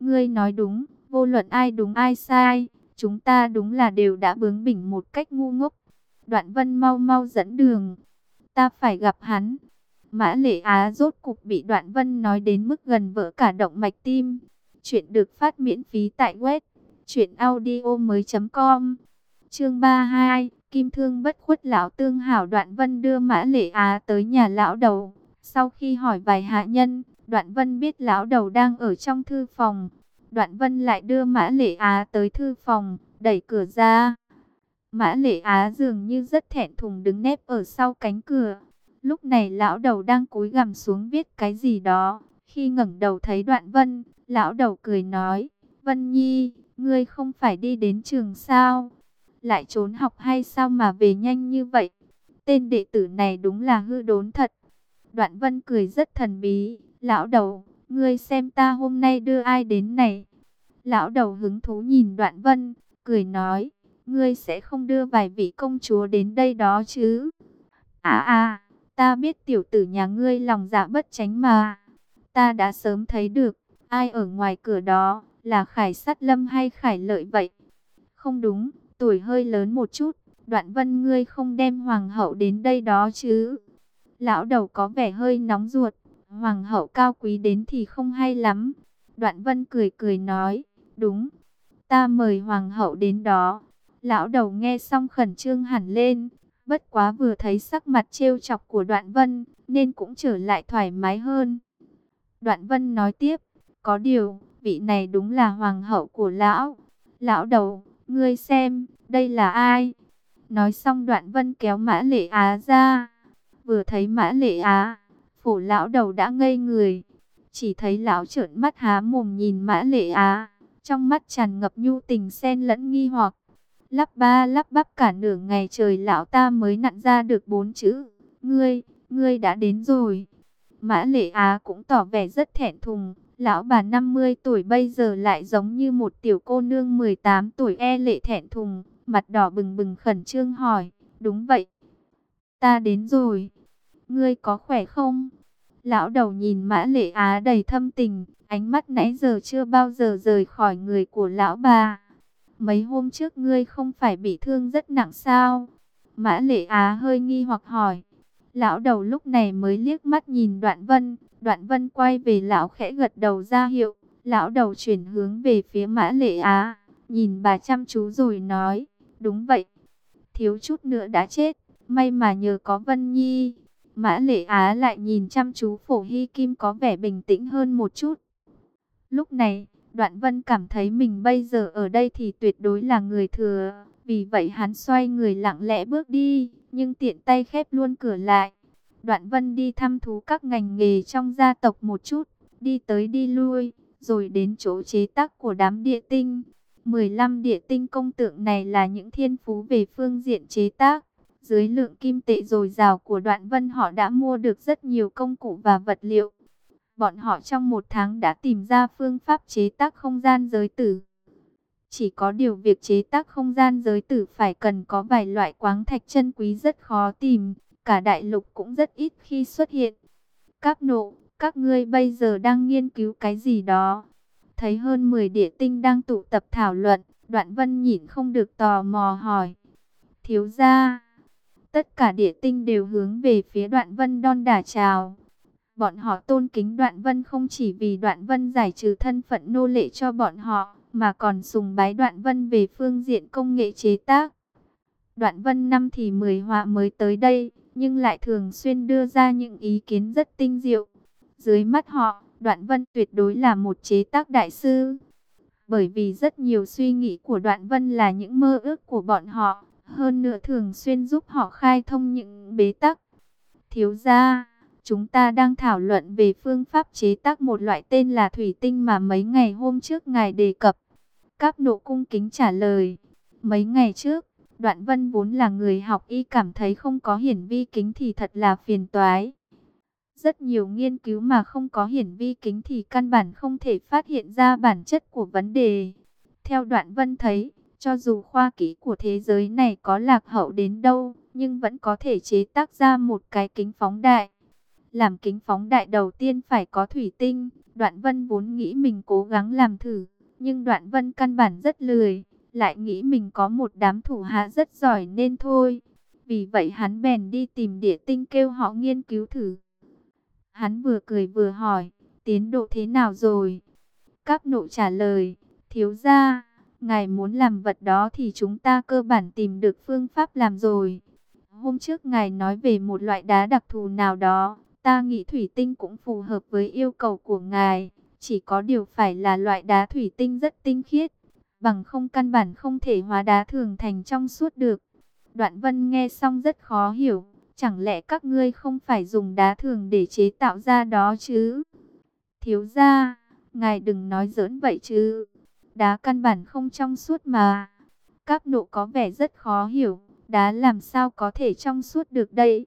ngươi nói đúng, vô luận ai đúng ai sai, chúng ta đúng là đều đã bướng bỉnh một cách ngu ngốc. Đoạn vân mau mau dẫn đường, ta phải gặp hắn. Mã Lệ Á rốt cục bị Đoạn Vân nói đến mức gần vỡ cả động mạch tim. Chuyện được phát miễn phí tại web truyệnaudiomoi.com. Chương 32, Kim Thương bất khuất lão tương hảo Đoạn Vân đưa Mã Lệ Á tới nhà lão đầu. Sau khi hỏi vài hạ nhân, Đoạn Vân biết lão đầu đang ở trong thư phòng. Đoạn Vân lại đưa Mã Lệ Á tới thư phòng, đẩy cửa ra. Mã Lệ Á dường như rất thẹn thùng đứng nép ở sau cánh cửa. Lúc này lão đầu đang cúi gằm xuống viết cái gì đó. Khi ngẩng đầu thấy Đoạn Vân, lão đầu cười nói, Vân Nhi, ngươi không phải đi đến trường sao? Lại trốn học hay sao mà về nhanh như vậy? Tên đệ tử này đúng là hư đốn thật. Đoạn Vân cười rất thần bí, lão đầu, ngươi xem ta hôm nay đưa ai đến này? Lão đầu hứng thú nhìn Đoạn Vân, cười nói, ngươi sẽ không đưa vài vị công chúa đến đây đó chứ? À à, ta biết tiểu tử nhà ngươi lòng dạ bất tránh mà. Ta đã sớm thấy được, ai ở ngoài cửa đó, là Khải Sát Lâm hay Khải Lợi vậy? Không đúng, tuổi hơi lớn một chút, đoạn vân ngươi không đem hoàng hậu đến đây đó chứ? Lão đầu có vẻ hơi nóng ruột, hoàng hậu cao quý đến thì không hay lắm. Đoạn vân cười cười nói, đúng, ta mời hoàng hậu đến đó. Lão đầu nghe xong khẩn trương hẳn lên, bất quá vừa thấy sắc mặt trêu chọc của đoạn vân, nên cũng trở lại thoải mái hơn. Đoạn vân nói tiếp, có điều, vị này đúng là hoàng hậu của lão. Lão đầu, ngươi xem, đây là ai? Nói xong đoạn vân kéo mã lệ á ra. Vừa thấy mã lệ á, phổ lão đầu đã ngây người. Chỉ thấy lão trợn mắt há mồm nhìn mã lệ á. Trong mắt tràn ngập nhu tình xen lẫn nghi hoặc. Lắp ba lắp bắp cả nửa ngày trời lão ta mới nặn ra được bốn chữ. Ngươi, ngươi đã đến rồi. Mã lệ á cũng tỏ vẻ rất thẹn thùng. Lão bà 50 tuổi bây giờ lại giống như một tiểu cô nương 18 tuổi e lệ thẹn thùng. Mặt đỏ bừng bừng khẩn trương hỏi. Đúng vậy. Ta đến rồi. Ngươi có khỏe không? Lão đầu nhìn mã lệ á đầy thâm tình. Ánh mắt nãy giờ chưa bao giờ rời khỏi người của lão bà. Mấy hôm trước ngươi không phải bị thương rất nặng sao? Mã lệ á hơi nghi hoặc hỏi. Lão đầu lúc này mới liếc mắt nhìn đoạn vân. Đoạn vân quay về lão khẽ gật đầu ra hiệu. Lão đầu chuyển hướng về phía mã lệ á. Nhìn bà chăm chú rồi nói. Đúng vậy. Thiếu chút nữa đã chết. May mà nhờ có Vân Nhi. Mã lệ á lại nhìn chăm chú phổ hy kim có vẻ bình tĩnh hơn một chút. Lúc này, đoạn vân cảm thấy mình bây giờ ở đây thì tuyệt đối là người thừa. Vì vậy hắn xoay người lặng lẽ bước đi, nhưng tiện tay khép luôn cửa lại. Đoạn vân đi thăm thú các ngành nghề trong gia tộc một chút, đi tới đi lui, rồi đến chỗ chế tác của đám địa tinh. 15 địa tinh công tượng này là những thiên phú về phương diện chế tác. Dưới lượng kim tệ dồi dào của đoạn vân họ đã mua được rất nhiều công cụ và vật liệu. Bọn họ trong một tháng đã tìm ra phương pháp chế tác không gian giới tử. Chỉ có điều việc chế tác không gian giới tử phải cần có vài loại quáng thạch chân quý rất khó tìm, cả đại lục cũng rất ít khi xuất hiện. Các nộ, các ngươi bây giờ đang nghiên cứu cái gì đó? Thấy hơn 10 địa tinh đang tụ tập thảo luận, đoạn vân nhìn không được tò mò hỏi. Thiếu gia, tất cả địa tinh đều hướng về phía đoạn vân đon đả chào. Bọn họ tôn kính đoạn vân không chỉ vì đoạn vân giải trừ thân phận nô lệ cho bọn họ, mà còn sùng bái đoạn vân về phương diện công nghệ chế tác. Đoạn vân năm thì 10 họa mới tới đây, nhưng lại thường xuyên đưa ra những ý kiến rất tinh diệu. Dưới mắt họ, đoạn vân tuyệt đối là một chế tác đại sư. Bởi vì rất nhiều suy nghĩ của đoạn vân là những mơ ước của bọn họ, hơn nữa thường xuyên giúp họ khai thông những bế tắc. Thiếu gia Chúng ta đang thảo luận về phương pháp chế tác một loại tên là thủy tinh mà mấy ngày hôm trước ngài đề cập. Các nộ cung kính trả lời. Mấy ngày trước, Đoạn Vân vốn là người học y cảm thấy không có hiển vi kính thì thật là phiền toái. Rất nhiều nghiên cứu mà không có hiển vi kính thì căn bản không thể phát hiện ra bản chất của vấn đề. Theo Đoạn Vân thấy, cho dù khoa kỹ của thế giới này có lạc hậu đến đâu, nhưng vẫn có thể chế tác ra một cái kính phóng đại. Làm kính phóng đại đầu tiên phải có thủy tinh, Đoạn vân vốn nghĩ mình cố gắng làm thử, nhưng đoạn vân căn bản rất lười, lại nghĩ mình có một đám thủ hạ rất giỏi nên thôi. Vì vậy hắn bèn đi tìm địa tinh kêu họ nghiên cứu thử. Hắn vừa cười vừa hỏi, tiến độ thế nào rồi? Các nộ trả lời, thiếu gia, ngài muốn làm vật đó thì chúng ta cơ bản tìm được phương pháp làm rồi. Hôm trước ngài nói về một loại đá đặc thù nào đó, ta nghĩ thủy tinh cũng phù hợp với yêu cầu của ngài. Chỉ có điều phải là loại đá thủy tinh rất tinh khiết, bằng không căn bản không thể hóa đá thường thành trong suốt được. Đoạn vân nghe xong rất khó hiểu, chẳng lẽ các ngươi không phải dùng đá thường để chế tạo ra đó chứ? Thiếu gia, ngài đừng nói giỡn vậy chứ, đá căn bản không trong suốt mà. Các nộ có vẻ rất khó hiểu, đá làm sao có thể trong suốt được đây?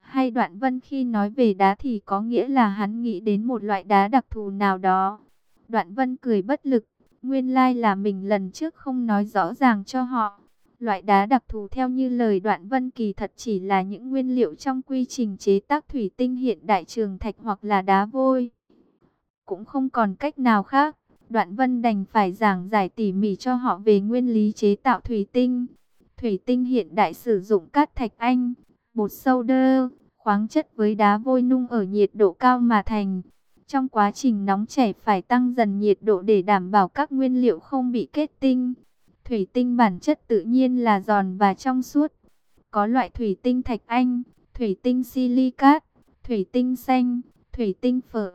Hay đoạn vân khi nói về đá thì có nghĩa là hắn nghĩ đến một loại đá đặc thù nào đó. Đoạn vân cười bất lực, nguyên lai là mình lần trước không nói rõ ràng cho họ. Loại đá đặc thù theo như lời đoạn vân kỳ thật chỉ là những nguyên liệu trong quy trình chế tác thủy tinh hiện đại trường thạch hoặc là đá vôi. Cũng không còn cách nào khác, đoạn vân đành phải giảng giải tỉ mỉ cho họ về nguyên lý chế tạo thủy tinh. Thủy tinh hiện đại sử dụng cát thạch anh, bột sâu đơ, khoáng chất với đá vôi nung ở nhiệt độ cao mà thành. Trong quá trình nóng chảy phải tăng dần nhiệt độ để đảm bảo các nguyên liệu không bị kết tinh. Thủy tinh bản chất tự nhiên là giòn và trong suốt. Có loại thủy tinh thạch anh, thủy tinh silicat, thủy tinh xanh, thủy tinh phở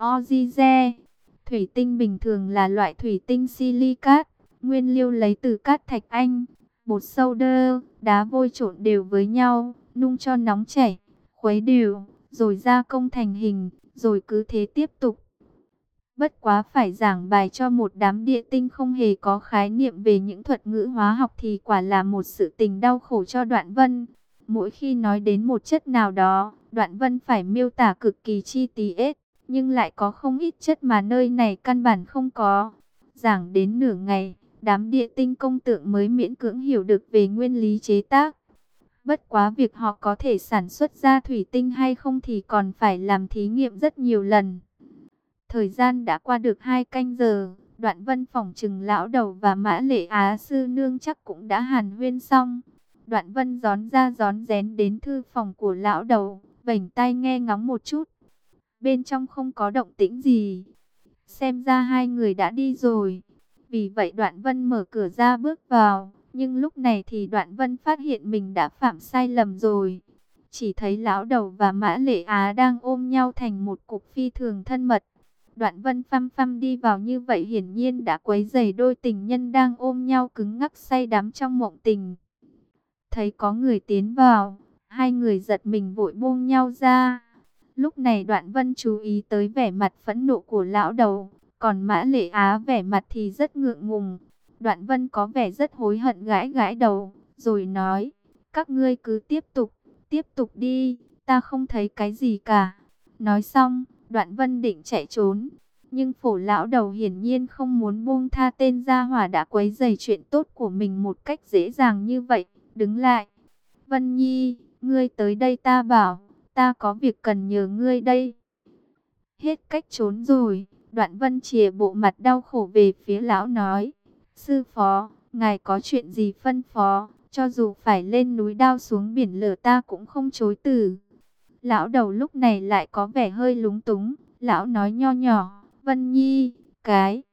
Thủy tinh bình thường là loại thủy tinh silicat, nguyên liệu lấy từ cát thạch anh, bột sâu đơ, đá vôi trộn đều với nhau, nung cho nóng chảy khuấy đều, rồi gia công thành hình, rồi cứ thế tiếp tục. Bất quá phải giảng bài cho một đám địa tinh không hề có khái niệm về những thuật ngữ hóa học thì quả là một sự tình đau khổ cho đoạn vân. Mỗi khi nói đến một chất nào đó, đoạn vân phải miêu tả cực kỳ chi tiết, nhưng lại có không ít chất mà nơi này căn bản không có. Giảng đến nửa ngày, đám địa tinh công tượng mới miễn cưỡng hiểu được về nguyên lý chế tác. Bất quá việc họ có thể sản xuất ra thủy tinh hay không thì còn phải làm thí nghiệm rất nhiều lần. Thời gian đã qua được hai canh giờ, đoạn vân phòng trừng lão đầu và mã lệ á sư nương chắc cũng đã hàn huyên xong. Đoạn vân gión ra gión rén đến thư phòng của lão đầu, vảnh tay nghe ngóng một chút. Bên trong không có động tĩnh gì. Xem ra hai người đã đi rồi. Vì vậy đoạn vân mở cửa ra bước vào. Nhưng lúc này thì Đoạn Vân phát hiện mình đã phạm sai lầm rồi. Chỉ thấy lão đầu và Mã Lệ Á đang ôm nhau thành một cục phi thường thân mật. Đoạn Vân phăm phăm đi vào như vậy hiển nhiên đã quấy rầy đôi tình nhân đang ôm nhau cứng ngắc say đắm trong mộng tình. Thấy có người tiến vào, hai người giật mình vội buông nhau ra. Lúc này Đoạn Vân chú ý tới vẻ mặt phẫn nộ của lão đầu, còn Mã Lệ Á vẻ mặt thì rất ngượng ngùng. Đoạn vân có vẻ rất hối hận gãi gãi đầu, rồi nói, các ngươi cứ tiếp tục, tiếp tục đi, ta không thấy cái gì cả. Nói xong, đoạn vân định chạy trốn, nhưng phổ lão đầu hiển nhiên không muốn buông tha tên gia hỏa đã quấy dày chuyện tốt của mình một cách dễ dàng như vậy, đứng lại. Vân Nhi, ngươi tới đây ta bảo, ta có việc cần nhờ ngươi đây. Hết cách trốn rồi, đoạn vân chìa bộ mặt đau khổ về phía lão nói. Sư phó, ngài có chuyện gì phân phó, cho dù phải lên núi đao xuống biển lửa ta cũng không chối từ. Lão đầu lúc này lại có vẻ hơi lúng túng, lão nói nho nhỏ, Vân Nhi, cái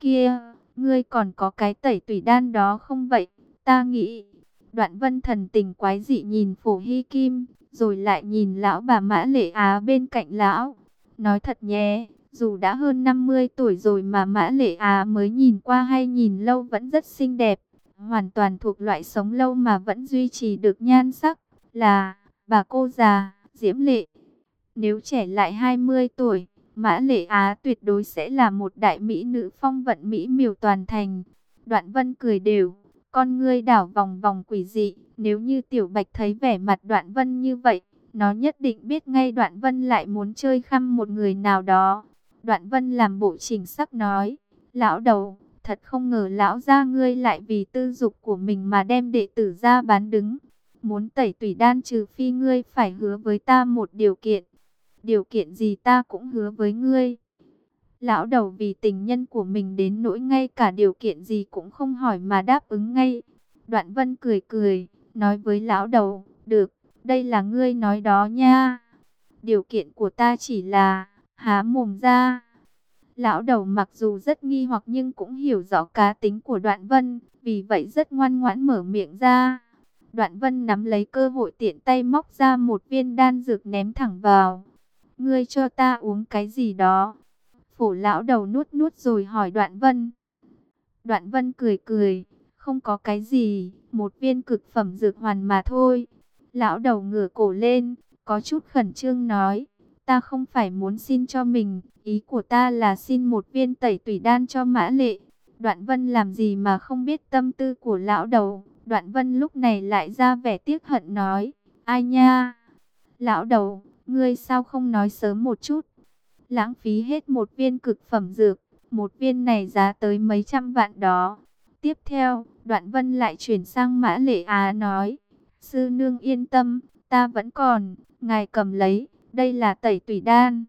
kia, ngươi còn có cái tẩy tùy đan đó không vậy? Ta nghĩ, đoạn vân thần tình quái dị nhìn phổ hy kim, rồi lại nhìn lão bà mã lệ á bên cạnh lão. Nói thật nhé, dù đã hơn 50 tuổi rồi mà Mã Lệ Á mới nhìn qua hay nhìn lâu vẫn rất xinh đẹp. Hoàn toàn thuộc loại sống lâu mà vẫn duy trì được nhan sắc. Là bà cô già, Diễm Lệ. Nếu trẻ lại 20 tuổi, Mã Lệ Á tuyệt đối sẽ là một đại mỹ nữ phong vận mỹ miều toàn thành. Đoạn vân cười đều, con ngươi đảo vòng vòng quỷ dị. Nếu như Tiểu Bạch thấy vẻ mặt đoạn vân như vậy, nó nhất định biết ngay đoạn vân lại muốn chơi khăm một người nào đó. Đoạn vân làm bộ chỉnh sắc nói, lão đầu, thật không ngờ lão gia ngươi lại vì tư dục của mình mà đem đệ tử ra bán đứng. Muốn tẩy tùy đan trừ phi ngươi phải hứa với ta một điều kiện. Điều kiện gì ta cũng hứa với ngươi. Lão đầu vì tình nhân của mình đến nỗi ngay cả điều kiện gì cũng không hỏi mà đáp ứng ngay. Đoạn vân cười cười, nói với lão đầu, được, đây là ngươi nói đó nha. Điều kiện của ta chỉ là, há mồm ra. Lão đầu mặc dù rất nghi hoặc nhưng cũng hiểu rõ cá tính của đoạn vân, vì vậy rất ngoan ngoãn mở miệng ra. Đoạn vân nắm lấy cơ hội tiện tay móc ra một viên đan dược ném thẳng vào. Ngươi cho ta uống cái gì đó. Phổ lão đầu nuốt nuốt rồi hỏi đoạn vân. Đoạn vân cười cười, không có cái gì, một viên cực phẩm dược hoàn mà thôi. Lão đầu ngửa cổ lên, có chút khẩn trương nói, ta không phải muốn xin cho mình, ý của ta là xin một viên tẩy tủy đan cho mã lệ. Đoạn vân làm gì mà không biết tâm tư của lão đầu, đoạn vân lúc này lại ra vẻ tiếc hận nói, ai nha, lão đầu, ngươi sao không nói sớm một chút, lãng phí hết một viên cực phẩm dược, một viên này giá tới mấy trăm vạn đó. Tiếp theo, đoạn vân lại chuyển sang mã lệ á nói, sư nương yên tâm, ta vẫn còn, ngài cầm lấy, đây là tẩy tủy đan.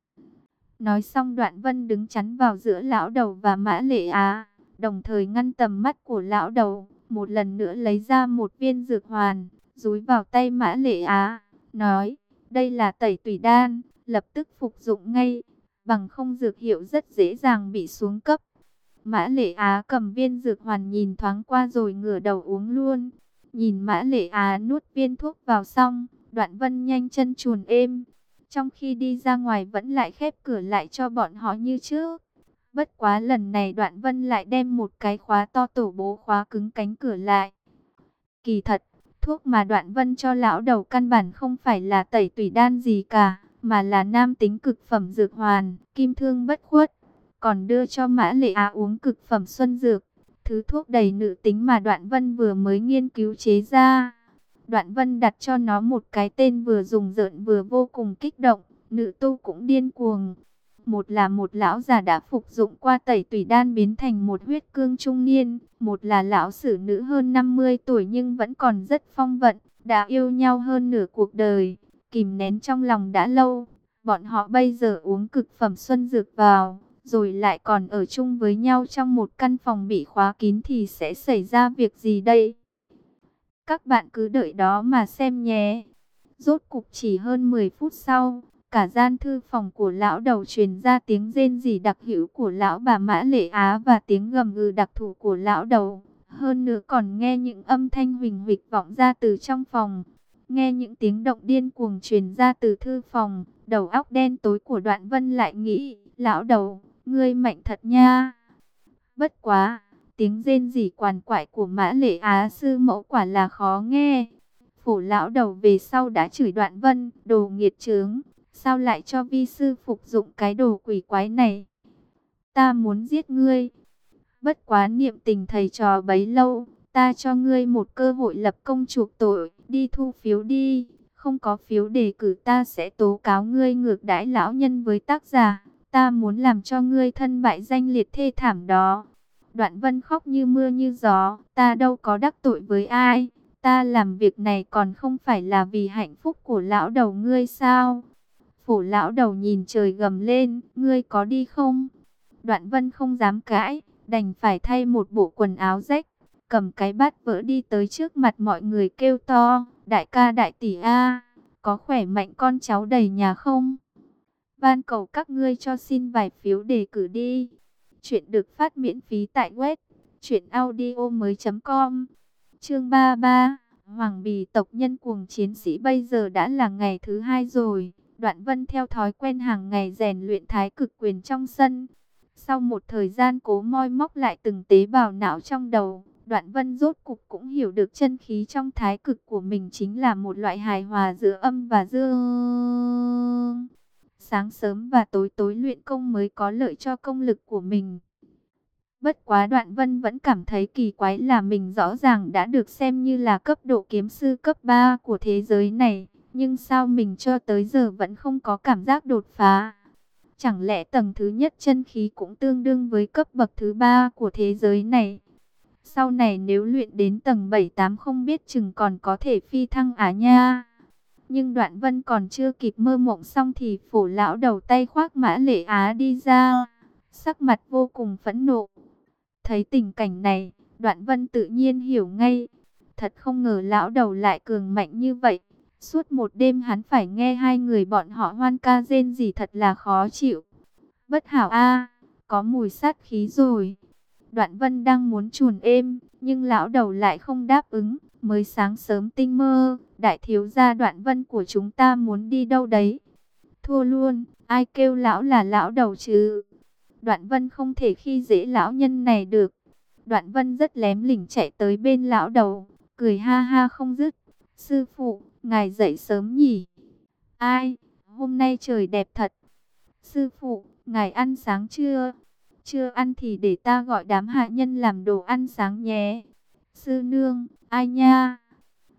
Nói xong đoạn vân đứng chắn vào giữa lão đầu và mã lệ á, đồng thời ngăn tầm mắt của lão đầu, một lần nữa lấy ra một viên dược hoàn, dúi vào tay mã lệ á, nói, đây là tẩy tủy đan, lập tức phục dụng ngay, bằng không dược hiệu rất dễ dàng bị xuống cấp. Mã lệ á cầm viên dược hoàn nhìn thoáng qua rồi ngửa đầu uống luôn. Nhìn mã lệ á nuốt viên thuốc vào xong, đoạn vân nhanh chân chuồn êm. Trong khi đi ra ngoài vẫn lại khép cửa lại cho bọn họ như trước. Bất quá lần này đoạn vân lại đem một cái khóa to tổ bố khóa cứng cánh cửa lại. Kỳ thật, thuốc mà đoạn vân cho lão đầu căn bản không phải là tẩy tủy đan gì cả, mà là nam tính cực phẩm dược hoàn, kim thương bất khuất. Còn đưa cho mã lệ á uống cực phẩm xuân dược, thứ thuốc đầy nữ tính mà đoạn vân vừa mới nghiên cứu chế ra. Đoạn vân đặt cho nó một cái tên vừa dùng rợn vừa vô cùng kích động, nữ tu cũng điên cuồng. Một là một lão già đã phục dụng qua tẩy tủy đan biến thành một huyết cương trung niên, một là lão sử nữ hơn 50 tuổi nhưng vẫn còn rất phong vận, đã yêu nhau hơn nửa cuộc đời, kìm nén trong lòng đã lâu. Bọn họ bây giờ uống cực phẩm xuân dược vào, rồi lại còn ở chung với nhau trong một căn phòng bị khóa kín thì sẽ xảy ra việc gì đây? Các bạn cứ đợi đó mà xem nhé. Rốt cục chỉ hơn 10 phút sau, cả gian thư phòng của lão đầu truyền ra tiếng rên rỉ đặc hữu của lão bà Mã Lệ Á và tiếng gầm gừ đặc thù của lão đầu. Hơn nữa còn nghe những âm thanh huỳnh huỵch vọng ra từ trong phòng. Nghe những tiếng động điên cuồng truyền ra từ thư phòng, đầu óc đen tối của đoạn vân lại nghĩ, lão đầu, ngươi mạnh thật nha. Bất quá, tiếng rên rỉ quằn quại của mã lệ á sư mẫu quả là khó nghe. Phổ lão đầu về sau đã chửi đoạn vân, đồ nghiệt trướng, sao lại cho vi sư phục dụng cái đồ quỷ quái này. Ta muốn giết ngươi. Bất quá niệm tình thầy trò bấy lâu, ta cho ngươi một cơ hội lập công chuộc tội, đi thu phiếu đi. Không có phiếu đề cử ta sẽ tố cáo ngươi ngược đãi lão nhân với tác giả. Ta muốn làm cho ngươi thân bại danh liệt thê thảm đó. Đoạn vân khóc như mưa như gió. Ta đâu có đắc tội với ai. Ta làm việc này còn không phải là vì hạnh phúc của lão đầu ngươi sao? Phổ lão đầu nhìn trời gầm lên. Ngươi có đi không? Đoạn vân không dám cãi. Đành phải thay một bộ quần áo rách. Cầm cái bát vỡ đi tới trước mặt mọi người kêu to. Đại ca đại tỷ A. Có khỏe mạnh con cháu đầy nhà không? van cầu các ngươi cho xin vài phiếu đề cử đi. Chuyện được phát miễn phí tại web chuyểnaudio.com Chương 33, Hoàng Bì tộc nhân cuồng chiến sĩ bây giờ đã là ngày thứ hai rồi. Đoạn Vân theo thói quen hàng ngày rèn luyện thái cực quyền trong sân. Sau một thời gian cố moi móc lại từng tế bào não trong đầu, Đoạn Vân rốt cục cũng hiểu được chân khí trong thái cực của mình chính là một loại hài hòa giữa âm và dương sáng sớm và tối tối luyện công mới có lợi cho công lực của mình. Bất quá đoạn vân vẫn cảm thấy kỳ quái là mình rõ ràng đã được xem như là cấp độ kiếm sư cấp 3 của thế giới này. Nhưng sao mình cho tới giờ vẫn không có cảm giác đột phá? Chẳng lẽ tầng thứ nhất chân khí cũng tương đương với cấp bậc thứ ba của thế giới này? Sau này nếu luyện đến tầng 7-8 không biết chừng còn có thể phi thăng á nha. Nhưng đoạn vân còn chưa kịp mơ mộng xong thì phổ lão đầu tay khoác mã lệ á đi ra. sắc mặt vô cùng phẫn nộ. Thấy tình cảnh này, Đoạn Vân tự nhiên hiểu ngay. Thật không ngờ lão đầu lại cường mạnh như vậy. Suốt một đêm hắn phải nghe hai người bọn họ hoan ca rên gì thật là khó chịu. Bất hảo a, có mùi sát khí rồi. Đoạn Vân đang muốn chuồn êm, nhưng lão đầu lại không đáp ứng. Mới sáng sớm tinh mơ, đại thiếu gia Đoạn Vân của chúng ta muốn đi đâu đấy? Thua luôn, ai kêu lão là lão đầu chứ? Đoạn Vân không thể khi dễ lão nhân này được. Đoạn Vân rất lém lỉnh chạy tới bên lão đầu, cười ha ha không dứt. Sư phụ, ngài dậy sớm nhỉ? Ai, hôm nay trời đẹp thật. Sư phụ, ngài ăn sáng chưa? Chưa ăn thì để ta gọi đám hạ nhân làm đồ ăn sáng nhé. Sư nương, ai nha?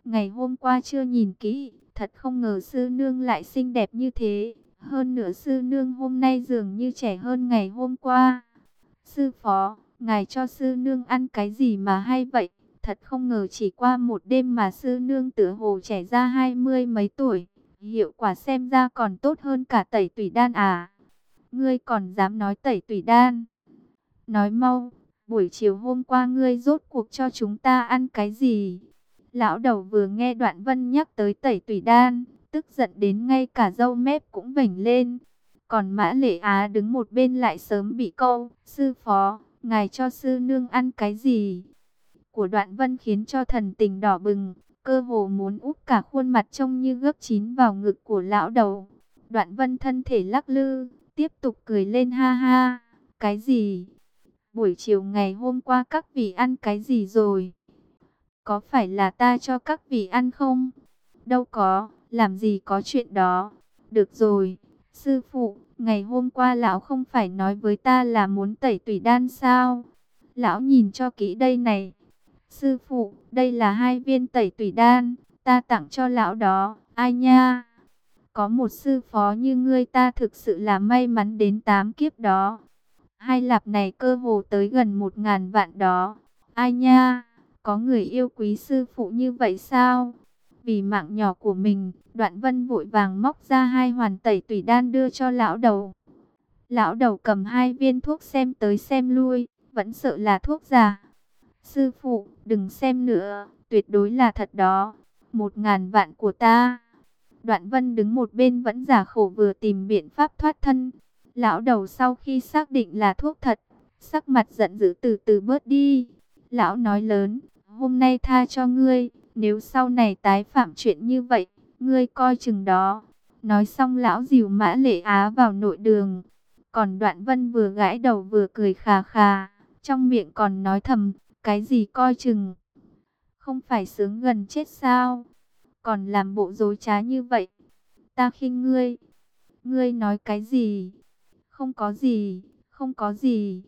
Ngày hôm qua chưa nhìn kỹ, thật không ngờ sư nương lại xinh đẹp như thế. Hơn nữa sư nương hôm nay dường như trẻ hơn ngày hôm qua. Sư phó, ngài cho sư nương ăn cái gì mà hay vậy? Thật không ngờ chỉ qua một đêm mà sư nương tử hồ trẻ ra hai mươi mấy tuổi. Hiệu quả xem ra còn tốt hơn cả tẩy tủy đan à. Ngươi còn dám nói tẩy tủy đan. Nói mau, buổi chiều hôm qua ngươi rốt cuộc cho chúng ta ăn cái gì? Lão đầu vừa nghe đoạn vân nhắc tới tẩy tủy đan, tức giận đến ngay cả dâu mép cũng vểnh lên. Còn mã lệ á đứng một bên lại sớm bị câu, sư phó, ngài cho sư nương ăn cái gì? Của đoạn vân khiến cho thần tình đỏ bừng, cơ hồ muốn úp cả khuôn mặt trông như gấp chín vào ngực của lão đầu. Đoạn vân thân thể lắc lư, tiếp tục cười lên ha ha, cái gì? Buổi chiều ngày hôm qua các vị ăn cái gì rồi? Có phải là ta cho các vị ăn không? Đâu có, làm gì có chuyện đó. Được rồi, sư phụ, ngày hôm qua lão không phải nói với ta là muốn tẩy tủy đan sao? Lão nhìn cho kỹ đây này. Sư phụ, đây là hai viên tẩy tủy đan, ta tặng cho lão đó, ai nha? Có một sư phó như ngươi ta thực sự là may mắn đến tám kiếp đó. Hai lạp này cơ hồ tới gần một ngàn vạn đó. Ai nha, có người yêu quý sư phụ như vậy sao? Vì mạng nhỏ của mình, đoạn vân vội vàng móc ra hai hoàn tẩy tủy đan đưa cho lão đầu. Lão đầu cầm hai viên thuốc xem tới xem lui, vẫn sợ là thuốc giả. Sư phụ, đừng xem nữa, tuyệt đối là thật đó. Một ngàn vạn của ta. Đoạn vân đứng một bên vẫn giả khổ vừa tìm biện pháp thoát thân. Lão đầu sau khi xác định là thuốc thật, sắc mặt giận dữ từ từ bớt đi. Lão nói lớn, hôm nay tha cho ngươi, nếu sau này tái phạm chuyện như vậy, ngươi coi chừng đó. Nói xong lão dìu mã lệ á vào nội đường. Còn đoạn vân vừa gãi đầu vừa cười khà khà, trong miệng còn nói thầm, cái gì coi chừng. Không phải sướng gần chết sao, còn làm bộ dối trá như vậy. Ta khinh ngươi, ngươi nói cái gì? Không có gì, không có gì.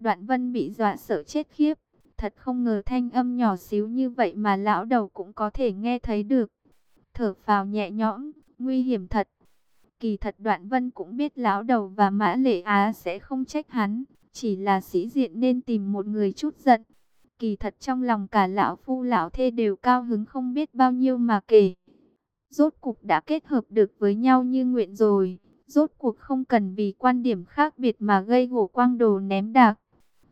Đoạn vân bị dọa sợ chết khiếp. Thật không ngờ thanh âm nhỏ xíu như vậy mà lão đầu cũng có thể nghe thấy được. Thở phào nhẹ nhõm, nguy hiểm thật. Kỳ thật đoạn vân cũng biết lão đầu và mã lệ á sẽ không trách hắn. Chỉ là sĩ diện nên tìm một người chút giận. Kỳ thật trong lòng cả lão phu lão thê đều cao hứng không biết bao nhiêu mà kể. Rốt cục đã kết hợp được với nhau như nguyện rồi. Rốt cuộc không cần vì quan điểm khác biệt mà gây gổ quang đồ ném đạc.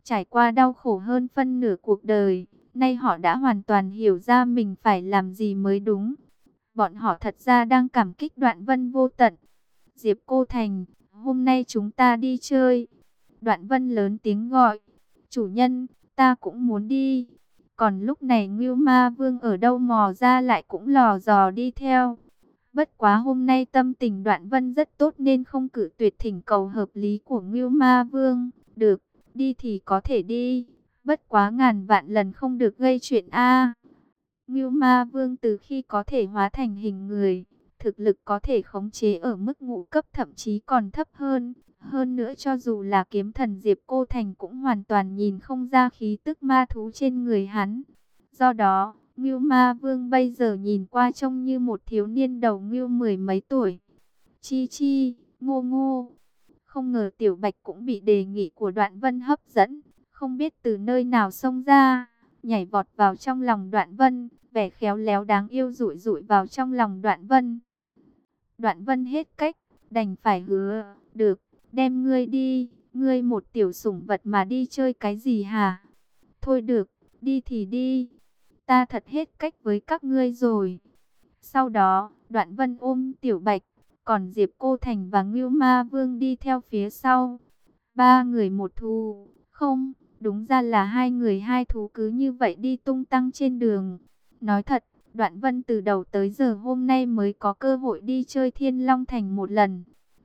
Trải qua đau khổ hơn phân nửa cuộc đời, nay họ đã hoàn toàn hiểu ra mình phải làm gì mới đúng. Bọn họ thật ra đang cảm kích đoạn vân vô tận. Diệp Cô Thành, hôm nay chúng ta đi chơi. Đoạn vân lớn tiếng gọi. Chủ nhân, ta cũng muốn đi. Còn lúc này Ngưu Ma Vương ở đâu mò ra lại cũng lò dò đi theo. Bất quá hôm nay tâm tình đoạn vân rất tốt nên không cử tuyệt thỉnh cầu hợp lý của Ngưu Ma Vương. Được, đi thì có thể đi. Bất quá ngàn vạn lần không được gây chuyện A. Ngưu Ma Vương từ khi có thể hóa thành hình người, thực lực có thể khống chế ở mức ngũ cấp thậm chí còn thấp hơn. Hơn nữa cho dù là kiếm thần Diệp Cô Thành cũng hoàn toàn nhìn không ra khí tức ma thú trên người hắn. Do đó, Ngưu Ma Vương bây giờ nhìn qua trông như một thiếu niên đầu ngưu mười mấy tuổi. Chi chi, ngô ngô. Không ngờ Tiểu Bạch cũng bị đề nghị của Đoạn Vân hấp dẫn, không biết từ nơi nào xông ra, nhảy vọt vào trong lòng Đoạn Vân, vẻ khéo léo đáng yêu rụi rụi vào trong lòng Đoạn Vân. Đoạn Vân hết cách, đành phải hứa, được, đem ngươi đi, Ngươi một tiểu sủng vật mà đi chơi cái gì hả? Thôi được, đi thì đi. Ta thật hết cách với các ngươi rồi. Sau đó, đoạn vân ôm tiểu bạch, còn Diệp Cô Thành và Ngưu Ma Vương đi theo phía sau. Ba người một thù, không, đúng ra là hai người hai thú cứ như vậy đi tung tăng trên đường. Nói thật, Đoạn Vân từ đầu tới giờ hôm nay mới có cơ hội đi chơi Thiên Long Thành một lần.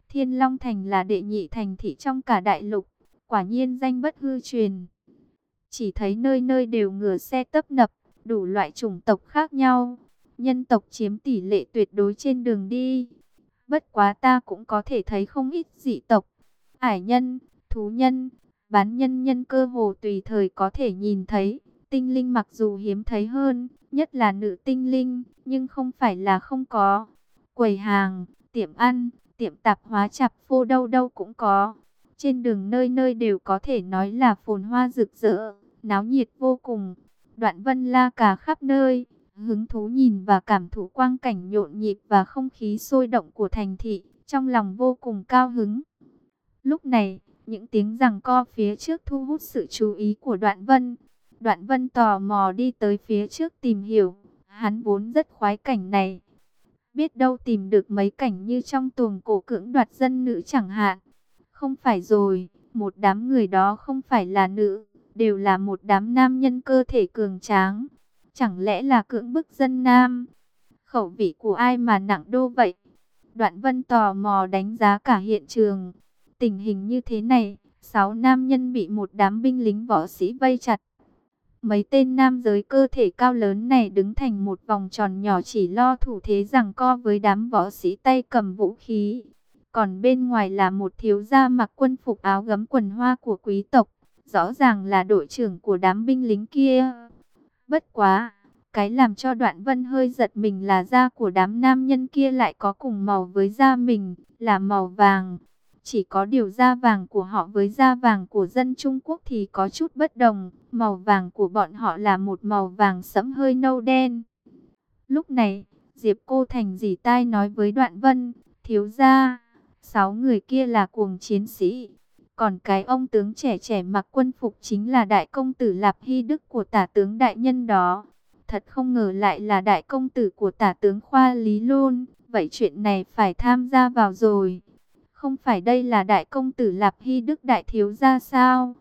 Thiên Long Thành là đệ nhị thành thị trong cả đại lục, quả nhiên danh bất hư truyền. Chỉ thấy nơi nơi đều ngửa xe tấp nập, đủ loại chủng tộc khác nhau. Nhân tộc chiếm tỷ lệ tuyệt đối trên đường đi. Bất quá ta cũng có thể thấy không ít dị tộc, ải nhân, thú nhân, bán nhân nhân cơ hồ tùy thời có thể nhìn thấy. Tinh linh mặc dù hiếm thấy hơn, nhất là nữ tinh linh, nhưng không phải là không có. Quầy hàng, tiệm ăn, tiệm tạp hóa chạp phô đâu đâu cũng có. Trên đường nơi nơi đều có thể nói là phồn hoa rực rỡ, náo nhiệt vô cùng. Đoạn vân la cả khắp nơi, hứng thú nhìn và cảm thụ quang cảnh nhộn nhịp và không khí sôi động của thành thị, trong lòng vô cùng cao hứng. Lúc này, những tiếng rằng co phía trước thu hút sự chú ý của đoạn vân. Đoạn vân tò mò đi tới phía trước tìm hiểu, hắn vốn rất khoái cảnh này. Biết đâu tìm được mấy cảnh như trong tuồng cổ cưỡng đoạt dân nữ chẳng hạn. Không phải rồi, một đám người đó không phải là nữ, đều là một đám nam nhân cơ thể cường tráng. Chẳng lẽ là cưỡng bức dân nam? Khẩu vị của ai mà nặng đô vậy? Đoạn vân tò mò đánh giá cả hiện trường. Tình hình như thế này, sáu nam nhân bị một đám binh lính võ sĩ vây chặt. Mấy tên nam giới cơ thể cao lớn này đứng thành một vòng tròn nhỏ chỉ lo thủ thế rằng co với đám võ sĩ tay cầm vũ khí. Còn bên ngoài là một thiếu gia mặc quân phục áo gấm quần hoa của quý tộc. Rõ ràng là đội trưởng của đám binh lính kia. Bất quá, cái làm cho đoạn vân hơi giật mình là da của đám nam nhân kia lại có cùng màu với da mình, là màu vàng. Chỉ có điều da vàng của họ với da vàng của dân Trung Quốc thì có chút bất đồng. Màu vàng của bọn họ là một màu vàng sẫm hơi nâu đen. Lúc này, Diệp Cô Thành dì tai nói với Đoạn Vân, thiếu gia, sáu người kia là cuồng chiến sĩ. Còn cái ông tướng trẻ trẻ mặc quân phục chính là đại công tử Lạp Hy Đức của tả tướng đại nhân đó. Thật không ngờ lại là đại công tử của tả tướng Khoa Lý Lôn. Vậy chuyện này phải tham gia vào rồi. Không phải đây là đại công tử Lạp Hy Đức đại thiếu gia sao?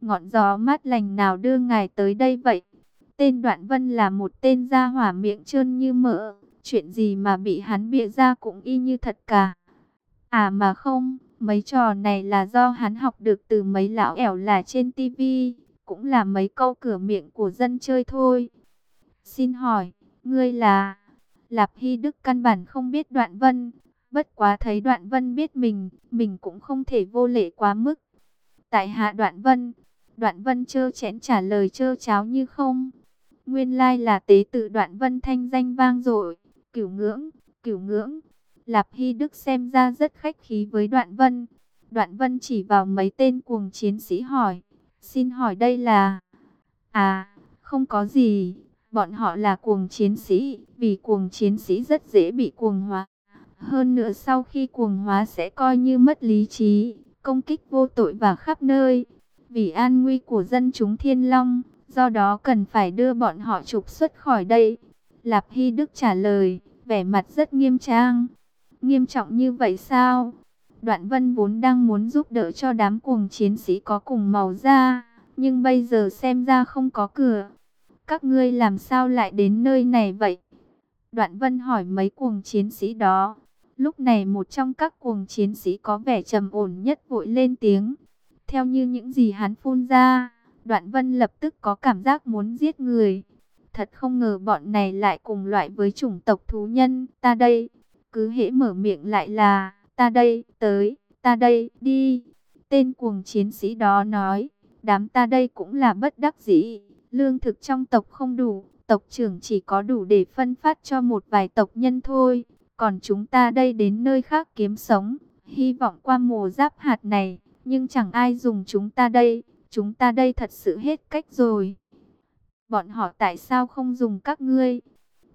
Ngọn gió mát lành nào đưa ngài tới đây vậy? Tên Đoạn Vân là một tên gia hỏa miệng trơn như mỡ. Chuyện gì mà bị hắn bịa ra cũng y như thật cả. À mà không, mấy trò này là do hắn học được từ mấy lão ẻo là trên tivi. Cũng là mấy câu cửa miệng của dân chơi thôi. Xin hỏi, ngươi là... Lạp Hy Đức căn bản không biết Đoạn Vân, Bất quá thấy Đoạn Vân biết mình, mình cũng không thể vô lễ quá mức. Tại hạ Đoạn Vân, Đoạn Vân chơ chẽn trả lời chơ cháo như không. Nguyên lai là tế tự Đoạn Vân thanh danh vang dội, cửu ngưỡng, cửu ngưỡng. Lạp Hy Đức xem ra rất khách khí với Đoạn Vân. Đoạn Vân chỉ vào mấy tên cuồng chiến sĩ hỏi, xin hỏi đây là... À, không có gì, bọn họ là cuồng chiến sĩ, vì cuồng chiến sĩ rất dễ bị cuồng hóa. Hơn nữa sau khi cuồng hóa sẽ coi như mất lý trí, công kích vô tội và khắp nơi. Vì an nguy của dân chúng Thiên Long, do đó cần phải đưa bọn họ trục xuất khỏi đây. Lạp Hy Đức trả lời, vẻ mặt rất nghiêm trang. Nghiêm trọng như vậy sao? Đoạn Vân vốn đang muốn giúp đỡ cho đám cuồng chiến sĩ có cùng màu da, nhưng bây giờ xem ra không có cửa. Các ngươi làm sao lại đến nơi này vậy? Đoạn Vân hỏi mấy cuồng chiến sĩ đó. Lúc này một trong các cuồng chiến sĩ có vẻ trầm ổn nhất vội lên tiếng. Theo như những gì hắn phun ra, Đoạn Vân lập tức có cảm giác muốn giết người. Thật không ngờ bọn này lại cùng loại với chủng tộc thú nhân. Ta đây, cứ hễ mở miệng lại là, ta đây, tới, ta đây, đi. Tên cuồng chiến sĩ đó nói, đám ta đây cũng là bất đắc dĩ. Lương thực trong tộc không đủ, tộc trưởng chỉ có đủ để phân phát cho một vài tộc nhân thôi. Còn chúng ta đây đến nơi khác kiếm sống, hy vọng qua mùa giáp hạt này, nhưng chẳng ai dùng chúng ta đây, chúng ta đây thật sự hết cách rồi. Bọn họ tại sao không dùng các ngươi?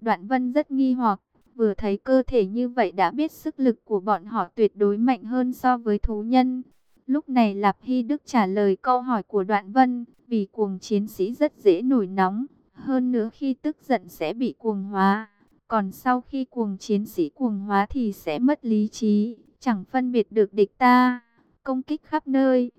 Đoạn vân rất nghi hoặc, vừa thấy cơ thể như vậy đã biết sức lực của bọn họ tuyệt đối mạnh hơn so với thú nhân. Lúc này Lạp Hy Đức trả lời câu hỏi của Đoạn Vân, vì cuồng chiến sĩ rất dễ nổi nóng, hơn nữa khi tức giận sẽ bị cuồng hóa. Còn sau khi cuồng chiến sĩ cuồng hóa thì sẽ mất lý trí, chẳng phân biệt được địch ta, công kích khắp nơi.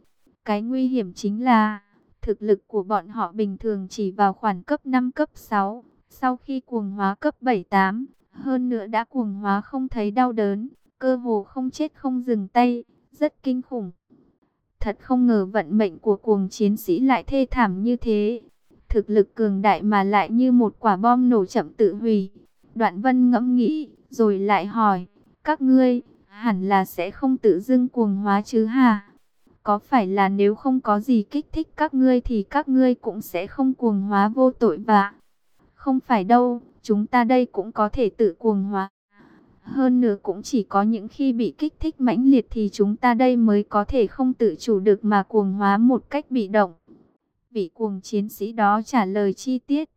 Cái nguy hiểm chính là, thực lực của bọn họ bình thường chỉ vào khoảng cấp 5 cấp 6, sau khi cuồng hóa cấp 7-8, hơn nữa đã cuồng hóa không thấy đau đớn, cơ hồ không chết không dừng tay, rất kinh khủng. Thật không ngờ vận mệnh của cuồng chiến sĩ lại thê thảm như thế. Thực lực cường đại mà lại như một quả bom nổ chậm tự hủy. Đoạn vân ngẫm nghĩ, rồi lại hỏi, các ngươi, hẳn là sẽ không tự dưng cuồng hóa chứ hả? Có phải là nếu không có gì kích thích các ngươi thì các ngươi cũng sẽ không cuồng hóa vô tội vạ? Không phải đâu, chúng ta đây cũng có thể tự cuồng hóa. Hơn nữa cũng chỉ có những khi bị kích thích mãnh liệt thì chúng ta đây mới có thể không tự chủ được mà cuồng hóa một cách bị động. Vị cuồng chiến sĩ đó trả lời chi tiết.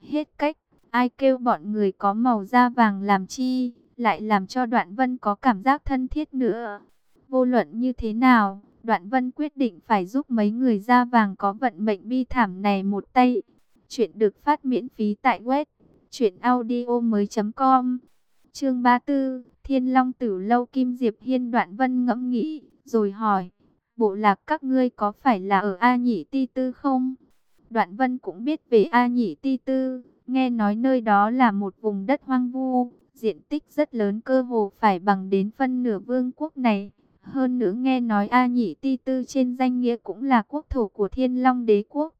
Hết cách, ai kêu bọn người có màu da vàng làm chi, lại làm cho đoạn vân có cảm giác thân thiết nữa. Vô luận như thế nào, đoạn vân quyết định phải giúp mấy người da vàng có vận mệnh bi thảm này một tay. Chuyện được phát miễn phí tại web chuyện audio mới.com Chương 34, Thiên Long Tử Lâu Kim Diệp Hiên Đoạn Vân ngẫm nghĩ, rồi hỏi, bộ lạc các ngươi có phải là ở A Nhĩ Ti Tư không? Đoạn Vân cũng biết về A Nhĩ Ti Tư, nghe nói nơi đó là một vùng đất hoang vu, diện tích rất lớn cơ hồ phải bằng đến phân nửa vương quốc này. Hơn nữa nghe nói A Nhĩ Ti Tư trên danh nghĩa cũng là quốc thổ của Thiên Long Đế Quốc.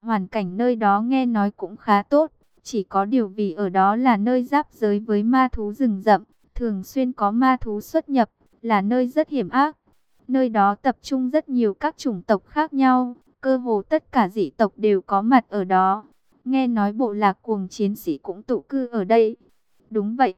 Hoàn cảnh nơi đó nghe nói cũng khá tốt, chỉ có điều vì ở đó là nơi giáp giới với ma thú rừng rậm, thường xuyên có ma thú xuất nhập, là nơi rất hiểm ác. Nơi đó tập trung rất nhiều các chủng tộc khác nhau, cơ hồ tất cả dị tộc đều có mặt ở đó. Nghe nói bộ lạc cuồng chiến sĩ cũng tụ cư ở đây. Đúng vậy,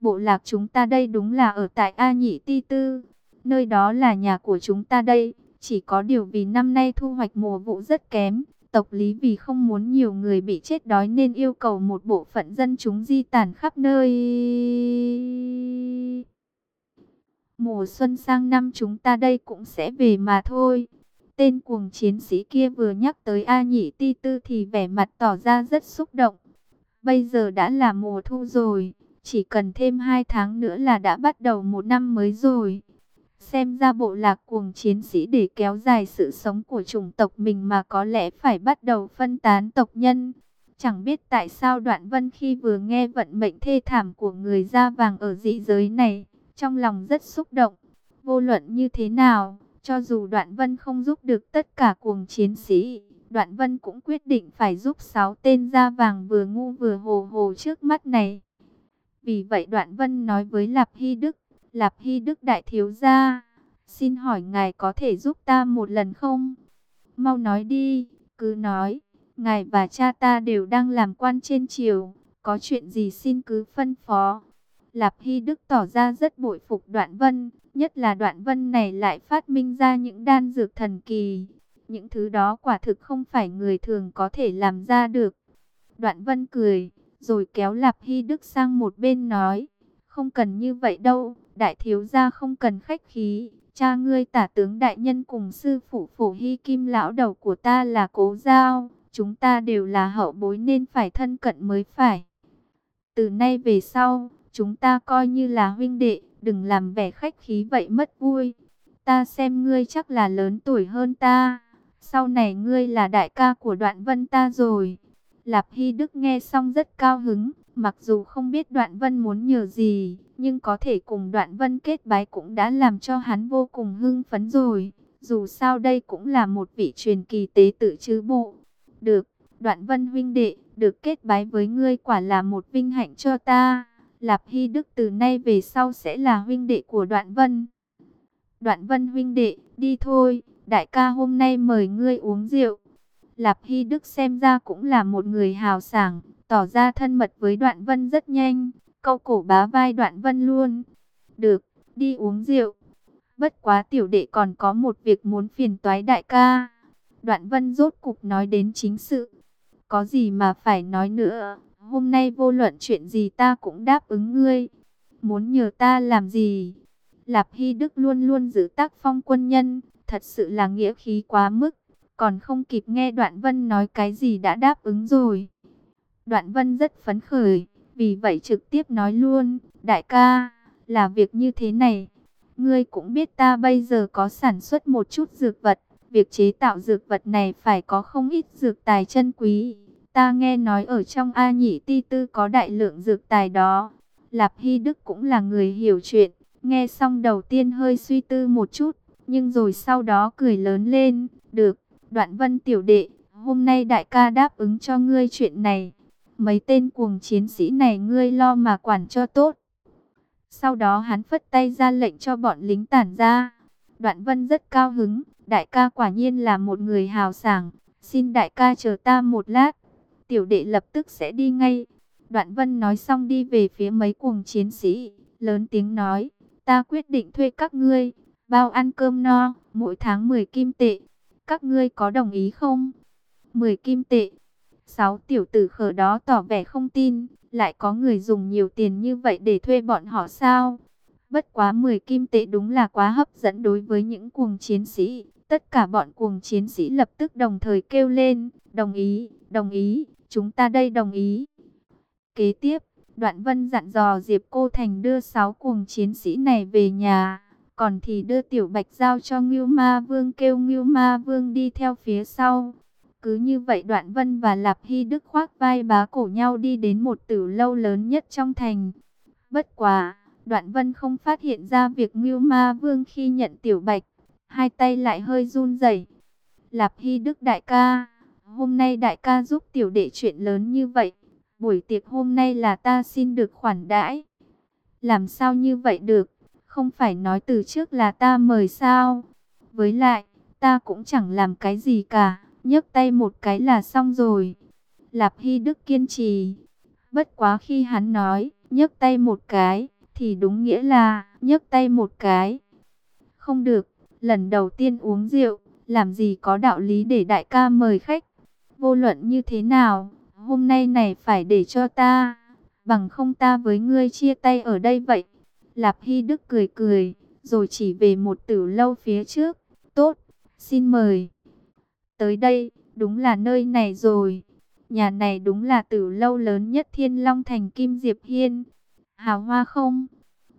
bộ lạc chúng ta đây đúng là ở tại A Nhị Ti Tư. Nơi đó là nhà của chúng ta đây, chỉ có điều vì năm nay thu hoạch mùa vụ rất kém, Tộc Lý vì không muốn nhiều người bị chết đói nên yêu cầu một bộ phận dân chúng di tản khắp nơi. Mùa xuân sang năm chúng ta đây cũng sẽ về mà thôi. Tên cuồng chiến sĩ kia vừa nhắc tới A Nhĩ Ti Tư thì vẻ mặt tỏ ra rất xúc động. Bây giờ đã là mùa thu rồi, chỉ cần thêm hai tháng nữa là đã bắt đầu một năm mới rồi. Xem ra bộ lạc cuồng chiến sĩ để kéo dài sự sống của chủng tộc mình mà có lẽ phải bắt đầu phân tán tộc nhân. Chẳng biết tại sao Đoạn Vân khi vừa nghe vận mệnh thê thảm của người da vàng ở dị giới này, trong lòng rất xúc động. Vô luận như thế nào, cho dù Đoạn Vân không giúp được tất cả cuồng chiến sĩ, Đoạn Vân cũng quyết định phải giúp sáu tên da vàng vừa ngu vừa hồ hồ trước mắt này. Vì vậy Đoạn Vân nói với Lạp Hy Đức, Lạp Hy Đức Đại Thiếu Gia, xin hỏi ngài có thể giúp ta một lần không? Mau nói đi, cứ nói, ngài và cha ta đều đang làm quan trên triều, có chuyện gì xin cứ phân phó. Lạp Hy Đức tỏ ra rất bội phục Đoạn Vân, nhất là Đoạn Vân này lại phát minh ra những đan dược thần kỳ. Những thứ đó quả thực không phải người thường có thể làm ra được. Đoạn Vân cười, rồi kéo Lạp Hy Đức sang một bên nói, không cần như vậy đâu, đại thiếu gia không cần khách khí, cha ngươi tả tướng đại nhân cùng sư phụ phổ hy kim lão đầu của ta là cố giao, chúng ta đều là hậu bối nên phải thân cận mới phải. Từ nay về sau, chúng ta coi như là huynh đệ, đừng làm vẻ khách khí vậy mất vui. Ta xem ngươi chắc là lớn tuổi hơn ta, sau này ngươi là đại ca của đoạn vân ta rồi. Lạp Hy Đức nghe xong rất cao hứng, mặc dù không biết đoạn vân muốn nhờ gì, nhưng có thể cùng đoạn vân kết bái cũng đã làm cho hắn vô cùng hưng phấn rồi. Dù sao đây cũng là một vị truyền kỳ tế tự chứ bộ. Được, đoạn vân huynh đệ, được kết bái với ngươi quả là một vinh hạnh cho ta. Lạp Hy Đức từ nay về sau sẽ là huynh đệ của đoạn vân. Đoạn vân huynh đệ, đi thôi, đại ca hôm nay mời ngươi uống rượu. Lạp Hy Đức xem ra cũng là một người hào sảng, tỏ ra thân mật với đoạn vân rất nhanh câu cổ bá vai đoạn vân luôn. Được, đi uống rượu. Bất quá tiểu đệ còn có một việc muốn phiền toái đại ca. Đoạn vân rốt cục nói đến chính sự. Có gì mà phải nói nữa. Hôm nay vô luận chuyện gì ta cũng đáp ứng ngươi. Muốn nhờ ta làm gì? Lạp Hy Đức luôn luôn giữ tác phong quân nhân, thật sự là nghĩa khí quá mức, còn không kịp nghe Đoạn Vân nói cái gì đã đáp ứng rồi. Đoạn Vân rất phấn khởi, vì vậy trực tiếp nói luôn, đại ca, là việc như thế này. Ngươi cũng biết ta bây giờ có sản xuất một chút dược vật, việc chế tạo dược vật này phải có không ít dược tài chân quý. Ta nghe nói ở trong A Nhị Ti Tư có đại lượng dược tài đó. Lạp Hy Đức cũng là người hiểu chuyện, nghe xong đầu tiên hơi suy tư một chút, nhưng rồi sau đó cười lớn lên, được, đoạn vân tiểu đệ, hôm nay đại ca đáp ứng cho ngươi chuyện này. Mấy tên cuồng chiến sĩ này ngươi lo mà quản cho tốt. Sau đó hắn phất tay ra lệnh cho bọn lính tản ra. Đoạn vân rất cao hứng, đại ca quả nhiên là một người hào sảng. Xin đại ca chờ ta một lát, tiểu đệ lập tức sẽ đi ngay. Đoạn vân nói xong đi về phía mấy cuồng chiến sĩ, lớn tiếng nói, ta quyết định thuê các ngươi, bao ăn cơm no, mỗi tháng 10 kim tệ. Các ngươi có đồng ý không? 10 kim tệ. Sáu tiểu tử khờ đó tỏ vẻ không tin, lại có người dùng nhiều tiền như vậy để thuê bọn họ sao? Bất quá 10 kim tệ đúng là quá hấp dẫn đối với những cuồng chiến sĩ. Tất cả bọn cuồng chiến sĩ lập tức đồng thời kêu lên, đồng ý, đồng ý, chúng ta đây đồng ý. Kế tiếp, Đoạn Vân dặn dò Diệp Cô Thành đưa 6 cuồng chiến sĩ này về nhà, còn thì đưa Tiểu Bạch giao cho Ngưu Ma Vương kêu Ngưu Ma Vương đi theo phía sau. Cứ như vậy Đoạn Vân và Lạp Hy Đức khoác vai bá cổ nhau đi đến một tử lâu lớn nhất trong thành. Bất quá, Đoạn Vân không phát hiện ra việc Ngưu Ma Vương khi nhận Tiểu Bạch, hai tay lại hơi run rẩy. Lạp Hy Đức đại ca, hôm nay đại ca giúp tiểu đệ chuyện lớn như vậy, buổi tiệc hôm nay là ta xin được khoản đãi. Làm sao như vậy được, không phải nói từ trước là ta mời sao? Với lại, ta cũng chẳng làm cái gì cả nhấc tay một cái là xong rồi. Lạp Hy Đức kiên trì. Bất quá khi hắn nói, nhấc tay một cái, thì đúng nghĩa là, nhấc tay một cái. Không được, lần đầu tiên uống rượu, làm gì có đạo lý để đại ca mời khách. Vô luận như thế nào, hôm nay này phải để cho ta, bằng không ta với ngươi chia tay ở đây vậy. Lạp Hy Đức cười cười, rồi chỉ về một tử lâu phía trước. Tốt, xin mời. Tới đây, đúng là nơi này rồi. Nhà này đúng là tử lâu lớn nhất Thiên Long Thành Kim Diệp Hiên. Hào hoa không?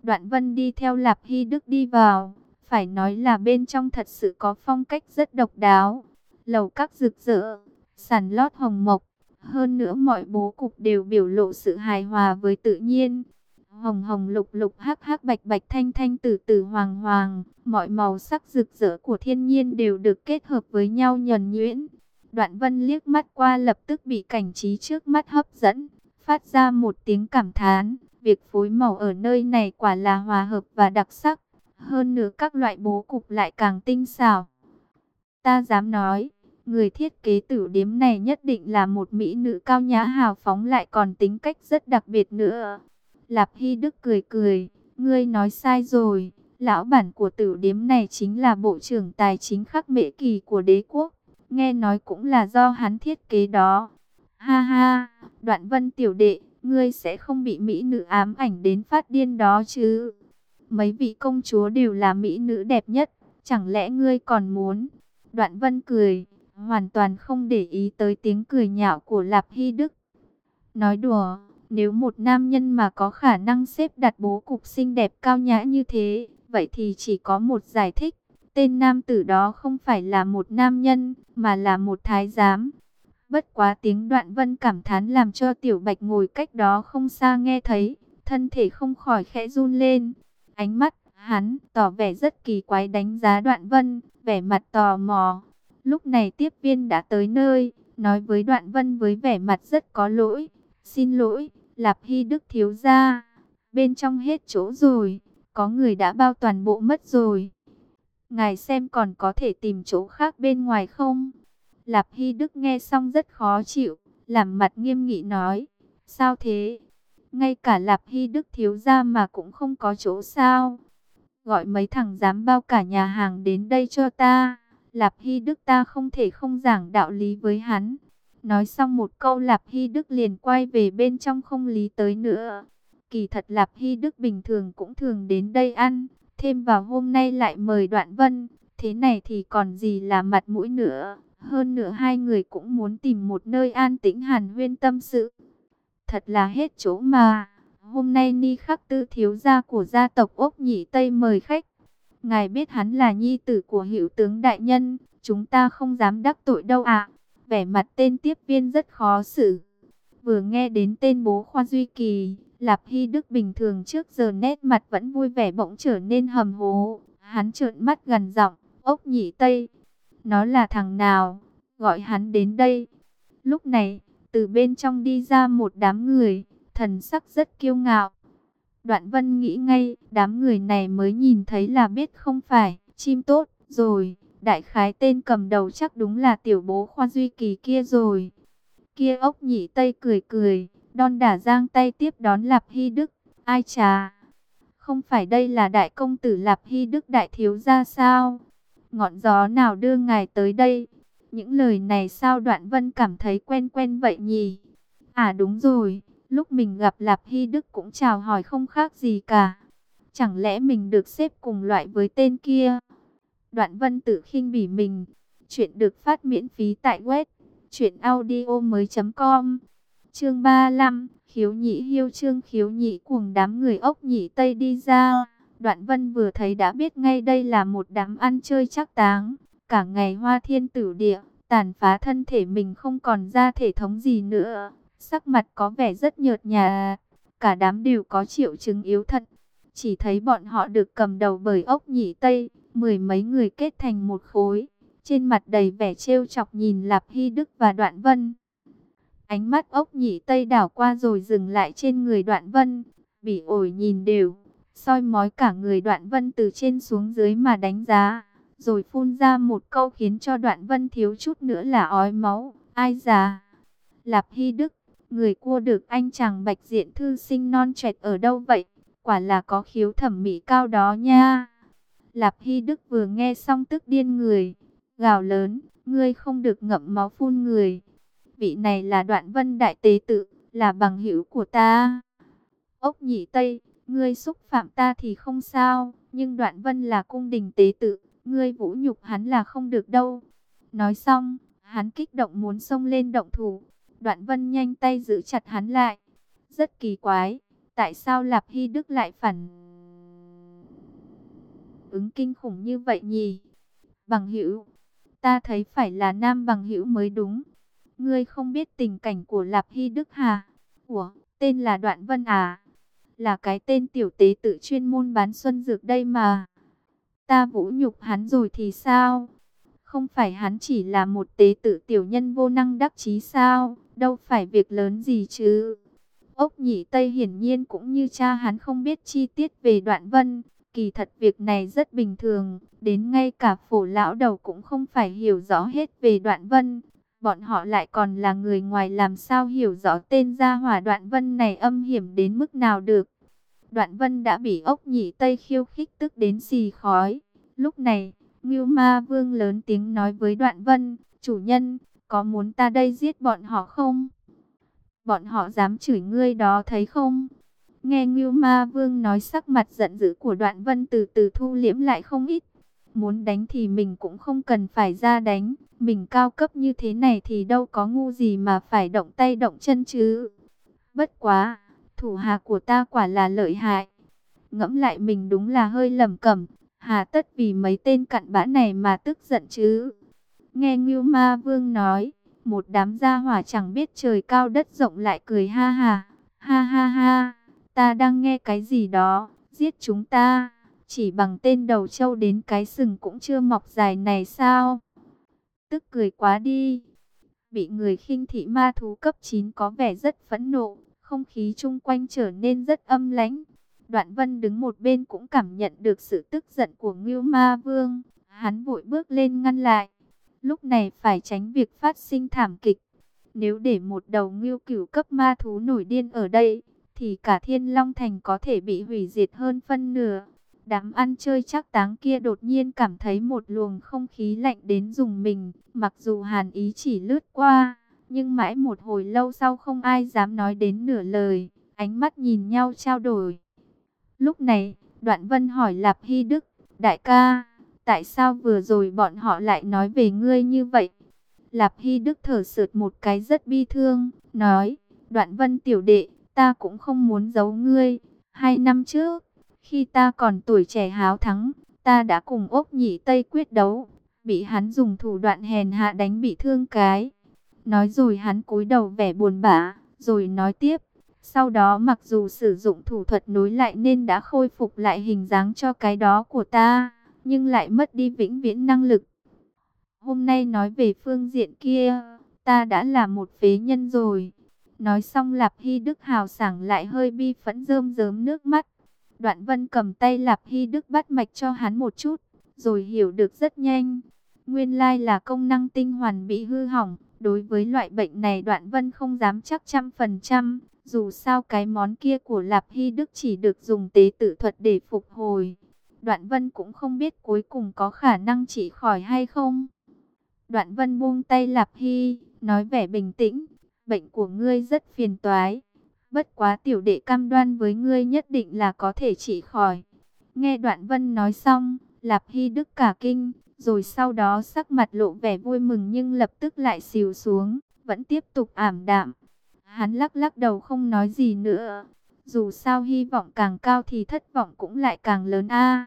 Đoạn Vân đi theo Lạp Hy Đức đi vào. Phải nói là bên trong thật sự có phong cách rất độc đáo. Lầu các rực rỡ, sàn lót hồng mộc. Hơn nữa mọi bố cục đều biểu lộ sự hài hòa với tự nhiên hồng hồng lục lục hắc hắc bạch bạch thanh thanh tử tử hoàng hoàng, mọi màu sắc rực rỡ của thiên nhiên đều được kết hợp với nhau nhuần nhuyễn. Đoạn vân liếc mắt qua lập tức bị cảnh trí trước mắt hấp dẫn, phát ra một tiếng cảm thán, việc phối màu ở nơi này quả là hòa hợp và đặc sắc, hơn nữa các loại bố cục lại càng tinh xảo. Ta dám nói, người thiết kế tử điếm này nhất định là một mỹ nữ cao nhã hào phóng lại còn tính cách rất đặc biệt nữa. Lạp Hy Đức cười cười, ngươi nói sai rồi, lão bản của tử điếm này chính là bộ trưởng tài chính khắc mễ kỳ của đế quốc, nghe nói cũng là do hắn thiết kế đó. Ha ha, đoạn vân tiểu đệ, ngươi sẽ không bị mỹ nữ ám ảnh đến phát điên đó chứ. Mấy vị công chúa đều là mỹ nữ đẹp nhất, chẳng lẽ ngươi còn muốn? Đoạn vân cười, hoàn toàn không để ý tới tiếng cười nhạo của Lạp Hy Đức. Nói đùa, nếu một nam nhân mà có khả năng xếp đặt bố cục xinh đẹp cao nhã như thế, vậy thì chỉ có một giải thích. Tên nam tử đó không phải là một nam nhân, mà là một thái giám. Bất quá tiếng đoạn vân cảm thán làm cho tiểu bạch ngồi cách đó không xa nghe thấy, thân thể không khỏi khẽ run lên. Ánh mắt, hắn, tỏ vẻ rất kỳ quái đánh giá đoạn vân, vẻ mặt tò mò. Lúc này tiếp viên đã tới nơi, nói với đoạn vân với vẻ mặt rất có lỗi. Xin lỗi, Lạp Hy Đức thiếu ra, bên trong hết chỗ rồi, có người đã bao toàn bộ mất rồi. Ngài xem còn có thể tìm chỗ khác bên ngoài không? Lạp Hy Đức nghe xong rất khó chịu, làm mặt nghiêm nghị nói, sao thế? Ngay cả Lạp Hy Đức thiếu ra mà cũng không có chỗ sao? Gọi mấy thằng dám bao cả nhà hàng đến đây cho ta. Lạp Hy Đức ta không thể không giảng đạo lý với hắn. Nói xong một câu Lạp Hy Đức liền quay về bên trong không lý tới nữa. Kỳ thật Lạp Hy Đức bình thường cũng thường đến đây ăn. Thêm vào hôm nay lại mời Đoạn Vân, thế này thì còn gì là mặt mũi nữa. Hơn nữa hai người cũng muốn tìm một nơi an tĩnh hàn huyên tâm sự. Thật là hết chỗ mà. Hôm nay Ni Khắc Tư thiếu gia của gia tộc ốc nhị Tây mời khách. Ngài biết hắn là nhi tử của hiệu tướng đại nhân, chúng ta không dám đắc tội đâu ạ. Vẻ mặt tên tiếp viên rất khó xử. Vừa nghe đến tên bố Khoa Duy Kỳ, Lạp Hy Đức bình thường trước giờ nét mặt vẫn vui vẻ bỗng trở nên hầm hố. Hắn trợn mắt gần giọng, ốc nhị Tây. Nó là thằng nào? Gọi hắn đến đây. Lúc này, từ bên trong đi ra một đám người, thần sắc rất kiêu ngạo. Đoạn vân nghĩ ngay, đám người này mới nhìn thấy là biết không phải, chim tốt, rồi, đại khái tên cầm đầu chắc đúng là tiểu bố khoa duy kỳ kia rồi. Kia ốc nhị tây cười cười, đon đả giang tay tiếp đón Lạp Hy Đức, ai chà. Không phải đây là đại công tử Lạp Hy Đức đại thiếu gia sao? Ngọn gió nào đưa ngài tới đây? Những lời này sao đoạn vân cảm thấy quen quen vậy nhỉ? À đúng rồi, lúc mình gặp Lạp Hy Đức cũng chào hỏi không khác gì cả. Chẳng lẽ mình được xếp cùng loại với tên kia? Đoạn vân tự khinh bỉ mình. Chuyện được phát miễn phí tại web mới.com Chương 35, khiếu nhị hiêu chương khiếu nhị cuồng đám người ốc nhị Tây đi ra. Đoạn vân vừa thấy đã biết ngay đây là một đám ăn chơi chắc táng. Cả ngày hoa thiên tử địa, tàn phá thân thể mình không còn ra thể thống gì nữa. Sắc mặt có vẻ rất nhợt nhạt, cả đám đều có triệu chứng yếu thận. Chỉ thấy bọn họ được cầm đầu bởi ốc nhị Tây, mười mấy người kết thành một khối. Trên mặt đầy vẻ trêu chọc nhìn Lạp Hy Đức và Đoạn Vân. Ánh mắt ốc nhị Tây đảo qua rồi dừng lại trên người Đoạn Vân, bị ổi nhìn đều, soi mói cả người Đoạn Vân từ trên xuống dưới mà đánh giá rồi phun ra một câu khiến cho đoạn vân thiếu chút nữa là ói máu. Ai già? Lạp Hy Đức, người cua được anh chàng bạch diện thư sinh non trẻ ở đâu vậy? Quả là có khiếu thẩm mỹ cao đó nha. Lạp Hy Đức vừa nghe xong tức điên người, gào lớn, ngươi không được ngậm máu phun người. Vị này là đoạn vân đại tế tự, là bằng hữu của ta. Ốc nhị Tây, ngươi xúc phạm ta thì không sao, nhưng đoạn vân là cung đình tế tự, ngươi vũ nhục hắn là không được đâu. Nói xong, hắn kích động muốn xông lên động thủ. Đoạn vân nhanh tay giữ chặt hắn lại. Rất kỳ quái, tại sao Lạp Hy Đức lại phản ứng kinh khủng như vậy nhỉ? Bằng hữu, ta thấy phải là nam bằng hữu mới đúng. Ngươi không biết tình cảnh của Lạp Hy Đức hà? Ủa, tên là Đoạn Vân à? Là cái tên tiểu tế tự chuyên môn bán xuân dược đây mà. Ta vũ nhục hắn rồi thì sao? Không phải hắn chỉ là một tế tự tiểu nhân vô năng đắc chí sao? Đâu phải việc lớn gì chứ? Ốc nhị Tây hiển nhiên cũng như cha hắn không biết chi tiết về đoạn vân. Kỳ thật việc này rất bình thường, đến ngay cả phổ lão đầu cũng không phải hiểu rõ hết về đoạn vân. Bọn họ lại còn là người ngoài làm sao hiểu rõ tên gia hỏa đoạn vân này âm hiểm đến mức nào được. Đoạn vân đã bị ốc nhị Tây khiêu khích tức đến xì khói. Lúc này, Ngưu Ma Vương lớn tiếng nói với đoạn vân, chủ nhân, có muốn ta đây giết bọn họ không? Bọn họ dám chửi ngươi đó thấy không? Nghe Ngưu Ma Vương nói sắc mặt giận dữ của đoạn vân từ từ thu liễm lại không ít. Muốn đánh thì mình cũng không cần phải ra đánh. Mình cao cấp như thế này thì đâu có ngu gì mà phải động tay động chân chứ. Bất quá, thủ hạ của ta quả là lợi hại. Ngẫm lại mình đúng là hơi lầm cẩm, hà tất vì mấy tên cặn bã này mà tức giận chứ. Nghe Ngưu Ma Vương nói, một đám gia hỏa chẳng biết trời cao đất rộng lại cười ha ha, ha ha ha, ta đang nghe cái gì đó, giết chúng ta, chỉ bằng tên đầu trâu đến cái sừng cũng chưa mọc dài này sao? Tức cười quá đi. Bị người khinh thị ma thú cấp 9 có vẻ rất phẫn nộ, không khí chung quanh trở nên rất âm lãnh. Đoạn vân đứng một bên cũng cảm nhận được sự tức giận của Ngưu Ma Vương. Hắn vội bước lên ngăn lại. Lúc này phải tránh việc phát sinh thảm kịch. Nếu để một đầu ngưu cửu cấp ma thú nổi điên ở đây, thì cả thiên long thành có thể bị hủy diệt hơn phân nửa. Đám ăn chơi chắc táng kia đột nhiên cảm thấy một luồng không khí lạnh đến dùng mình, mặc dù hàn ý chỉ lướt qua, nhưng mãi một hồi lâu sau không ai dám nói đến nửa lời, ánh mắt nhìn nhau trao đổi. Lúc này, Đoạn Vân hỏi Lạp Hy Đức, đại ca, tại sao vừa rồi bọn họ lại nói về ngươi như vậy? Lạp Hy Đức thở sượt một cái rất bi thương, nói, Đoạn Vân tiểu đệ, ta cũng không muốn giấu ngươi. Hai năm trước, khi ta còn tuổi trẻ háo thắng, ta đã cùng ốc nhị Tây quyết đấu, bị hắn dùng thủ đoạn hèn hạ đánh bị thương cái. Nói rồi hắn cúi đầu vẻ buồn bã, rồi nói tiếp. Sau đó mặc dù sử dụng thủ thuật nối lại nên đã khôi phục lại hình dáng cho cái đó của ta, nhưng lại mất đi vĩnh viễn năng lực. Hôm nay nói về phương diện kia, ta đã là một phế nhân rồi. Nói xong Lạp Hy Đức hào sảng lại hơi bi phẫn rơm rớm nước mắt. Đoạn Vân cầm tay Lạp Hy Đức bắt mạch cho hắn một chút, rồi hiểu được rất nhanh. Nguyên lai là công năng tinh hoàn bị hư hỏng. Đối với loại bệnh này Đoạn Vân không dám chắc trăm phần trăm. Dù sao cái món kia của Lạp Hy Đức chỉ được dùng tế tự thuật để phục hồi. Đoạn Vân cũng không biết cuối cùng có khả năng trị khỏi hay không. Đoạn Vân buông tay Lạp Hy, nói vẻ bình tĩnh. Bệnh của ngươi rất phiền toái. Bất quá tiểu đệ cam đoan với ngươi nhất định là có thể trị khỏi. Nghe Đoạn Vân nói xong, Lạp Hy Đức cả kinh, rồi sau đó sắc mặt lộ vẻ vui mừng nhưng lập tức lại xìu xuống, vẫn tiếp tục ảm đạm. Hắn lắc lắc đầu không nói gì nữa. Dù sao hy vọng càng cao thì thất vọng cũng lại càng lớn a.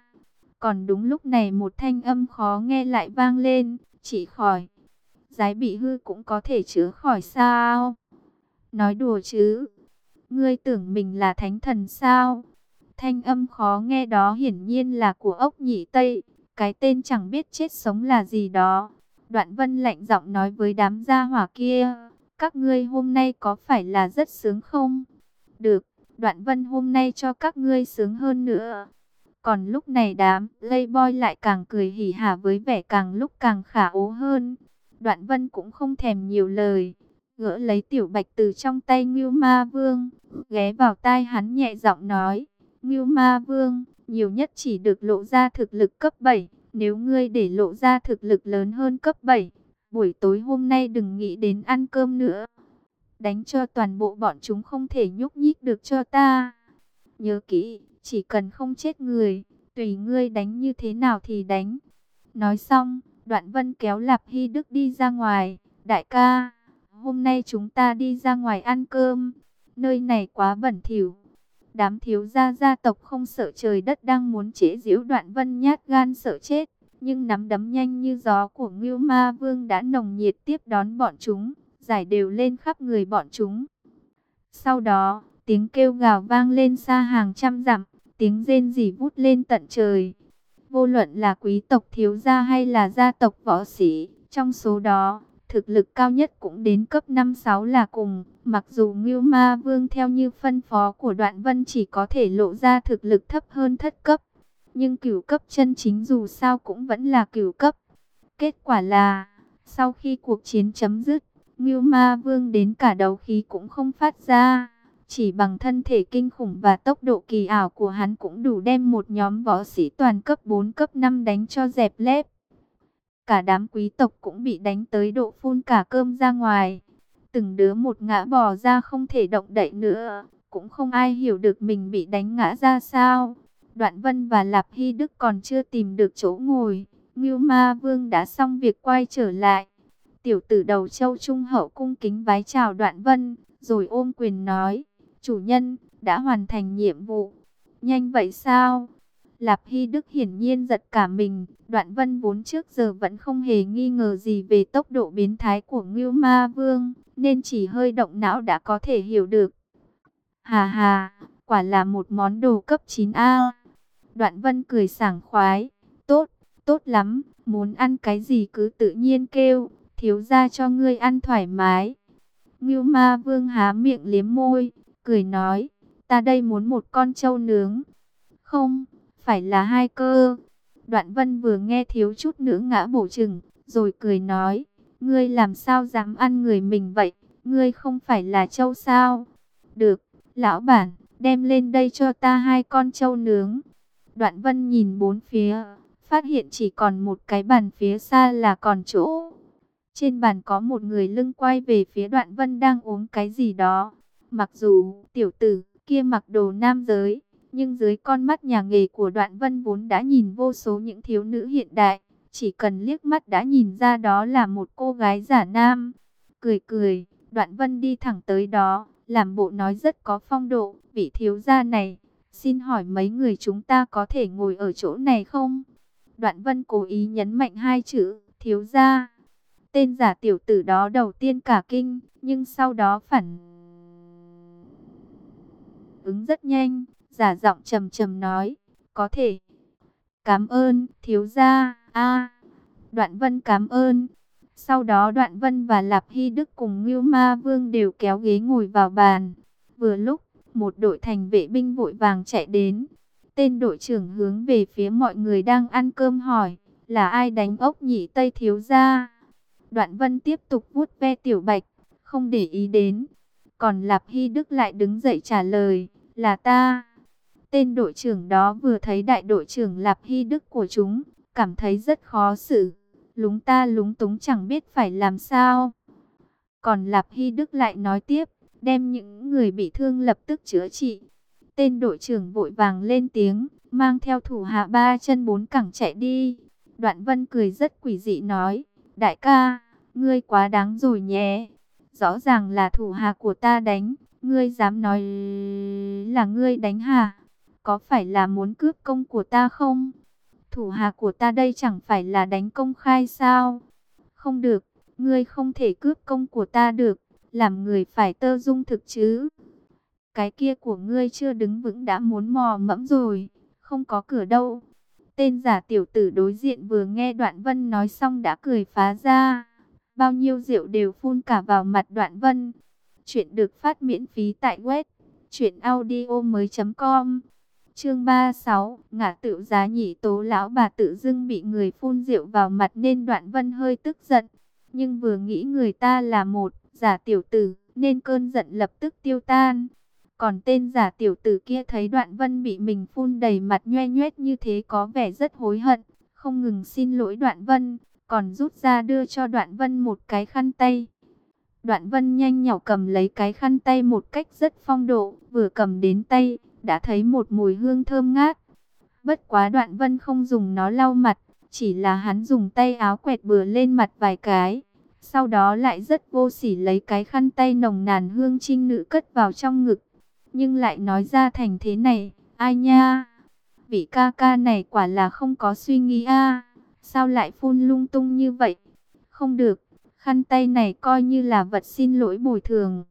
Còn đúng lúc này một thanh âm khó nghe lại vang lên, chỉ khỏi. Giái bị hư cũng có thể chữa khỏi sao? Nói đùa chứ. Ngươi tưởng mình là thánh thần sao? Thanh âm khó nghe đó hiển nhiên là của ốc nhị Tây. Cái tên chẳng biết chết sống là gì đó. Đoạn vân lạnh giọng nói với đám gia hỏa kia. Các ngươi hôm nay có phải là rất sướng không? Được, đoạn vân hôm nay cho các ngươi sướng hơn nữa. Còn lúc này đám Playboy lại càng cười hỉ hả với vẻ càng lúc càng khả ố hơn. Đoạn vân cũng không thèm nhiều lời. Gỡ lấy tiểu bạch từ trong tay Ngưu Ma Vương. Ghé vào tai hắn nhẹ giọng nói. Ngưu Ma Vương, nhiều nhất chỉ được lộ ra thực lực cấp 7. Nếu ngươi để lộ ra thực lực lớn hơn cấp 7, buổi tối hôm nay đừng nghĩ đến ăn cơm nữa. Đánh cho toàn bộ bọn chúng không thể nhúc nhích được cho ta. Nhớ kỹ, chỉ cần không chết người, tùy ngươi đánh như thế nào thì đánh. Nói xong, đoạn vân kéo Lạp Hy Đức đi ra ngoài. Đại ca, hôm nay chúng ta đi ra ngoài ăn cơm. Nơi này quá bẩn thỉu. Đám thiếu gia gia tộc không sợ trời đất đang muốn chế giễu đoạn vân nhát gan sợ chết nhưng nắm đấm nhanh như gió của Ngưu Ma Vương đã nồng nhiệt tiếp đón bọn chúng, giải đều lên khắp người bọn chúng. Sau đó, tiếng kêu gào vang lên xa hàng trăm dặm, tiếng rên rỉ vút lên tận trời. Vô luận là quý tộc thiếu gia hay là gia tộc võ sĩ, trong số đó, thực lực cao nhất cũng đến cấp 5-6 là cùng. Mặc dù Ngưu Ma Vương theo như phân phó của Đoạn Vân chỉ có thể lộ ra thực lực thấp hơn thất cấp, nhưng cửu cấp chân chính dù sao cũng vẫn là cửu cấp. Kết quả là, sau khi cuộc chiến chấm dứt, Ngưu Ma Vương đến cả đấu khí cũng không phát ra. Chỉ bằng thân thể kinh khủng và tốc độ kỳ ảo của hắn cũng đủ đem một nhóm võ sĩ toàn cấp 4 cấp 5 đánh cho dẹp lép. Cả đám quý tộc cũng bị đánh tới độ phun cả cơm ra ngoài. Từng đứa một ngã bò ra không thể động đậy nữa. Cũng không ai hiểu được mình bị đánh ngã ra sao. Đoạn Vân và Lạp Hy Đức còn chưa tìm được chỗ ngồi. Ngưu Ma Vương đã xong việc quay trở lại. Tiểu tử đầu châu trung hậu cung kính vái chào Đoạn Vân, rồi ôm quyền nói, chủ nhân, đã hoàn thành nhiệm vụ. Nhanh vậy sao? Lạp Hy Đức hiển nhiên giật cả mình, Đoạn Vân vốn trước giờ vẫn không hề nghi ngờ gì về tốc độ biến thái của Ngưu Ma Vương, nên chỉ hơi động não đã có thể hiểu được. Hà hà, quả là một món đồ cấp 9A. Đoạn vân cười sảng khoái. Tốt, tốt lắm, muốn ăn cái gì cứ tự nhiên kêu, thiếu ra cho ngươi ăn thoải mái. Ngưu ma vương há miệng liếm môi, cười nói, ta đây muốn một con trâu nướng. Không, phải là hai cơ. Đoạn vân vừa nghe thiếu chút nữa ngã bổ chừng, rồi cười nói, ngươi làm sao dám ăn người mình vậy, ngươi không phải là trâu sao? Được, lão bản, đem lên đây cho ta hai con trâu nướng. Đoạn vân nhìn bốn phía, phát hiện chỉ còn một cái bàn phía xa là còn chỗ. Trên bàn có một người lưng quay về phía đoạn vân đang uống cái gì đó. Mặc dù tiểu tử kia mặc đồ nam giới, Nhưng dưới con mắt nhà nghề của đoạn vân vốn đã nhìn vô số những thiếu nữ hiện đại. Chỉ cần liếc mắt đã nhìn ra đó là một cô gái giả nam. Cười cười, đoạn vân đi thẳng tới đó, làm bộ nói rất có phong độ. Vị thiếu gia này, xin hỏi mấy người chúng ta có thể ngồi ở chỗ này không? Đoạn vân cố ý nhấn mạnh hai chữ, thiếu gia. Tên giả tiểu tử đó đầu tiên cả kinh, nhưng sau đó phản ứng rất nhanh, giả giọng trầm trầm nói, có thể. Cảm ơn, thiếu gia, a Đoạn vân cảm ơn. Sau đó Đoạn Vân và Lạp Hy Đức cùng Ngưu Ma Vương đều kéo ghế ngồi vào bàn. Vừa lúc, một đội thành vệ binh vội vàng chạy đến. Tên đội trưởng hướng về phía mọi người đang ăn cơm hỏi, là ai đánh ốc nhị Tây thiếu gia? Đoạn Vân tiếp tục vuốt ve Tiểu Bạch, không để ý đến. Còn Lạp Hy Đức lại đứng dậy trả lời, là ta. Tên đội trưởng đó vừa thấy đại đội trưởng Lạp Hy Đức của chúng, cảm thấy rất khó xử. Lúng ta lúng túng chẳng biết phải làm sao. Còn Lạp Hy Đức lại nói tiếp, đem những người bị thương lập tức chữa trị. Tên đội trưởng vội vàng lên tiếng, mang theo thủ hạ ba chân bốn cẳng chạy đi. Đoạn Vân cười rất quỷ dị nói, đại ca, ngươi quá đáng rồi nhé. Rõ ràng là thủ hạ của ta đánh, ngươi dám nói là ngươi đánh hả? Có phải là muốn cướp công của ta không? Thủ hạ của ta đây chẳng phải là đánh công khai sao? Không được, ngươi không thể cướp công của ta được, làm người phải tơ dung thực chứ. Cái kia của ngươi chưa đứng vững đã muốn mò mẫm rồi, không có cửa đâu. Tên giả tiểu tử đối diện vừa nghe Đoạn Vân nói xong đã cười phá ra. Bao nhiêu rượu đều phun cả vào mặt Đoạn Vân. Chuyện được phát miễn phí tại web truyệnaudiomoi.com. Chương 36, ngả tự giá nhị tố lão bà tự dưng bị người phun rượu vào mặt nên Đoạn Vân hơi tức giận, nhưng vừa nghĩ người ta là một giả tiểu tử, nên cơn giận lập tức tiêu tan. Còn tên giả tiểu tử kia thấy Đoạn Vân bị mình phun đầy mặt nhoe nhoét như thế có vẻ rất hối hận, không ngừng xin lỗi Đoạn Vân, còn rút ra đưa cho Đoạn Vân một cái khăn tay. Đoạn Vân nhanh nhỏ cầm lấy cái khăn tay một cách rất phong độ, vừa cầm đến tay, đã thấy một mùi hương thơm ngát. Bất quá Đoạn Vân không dùng nó lau mặt, chỉ là hắn dùng tay áo quẹt bừa lên mặt vài cái. Sau đó lại rất vô sỉ lấy cái khăn tay nồng nàn hương trinh nữ cất vào trong ngực. Nhưng lại nói ra thành thế này, ai nha? Vị ca ca này quả là không có suy nghĩ a Sao lại phun lung tung như vậy? Không được, khăn tay này coi như là vật xin lỗi bồi thường.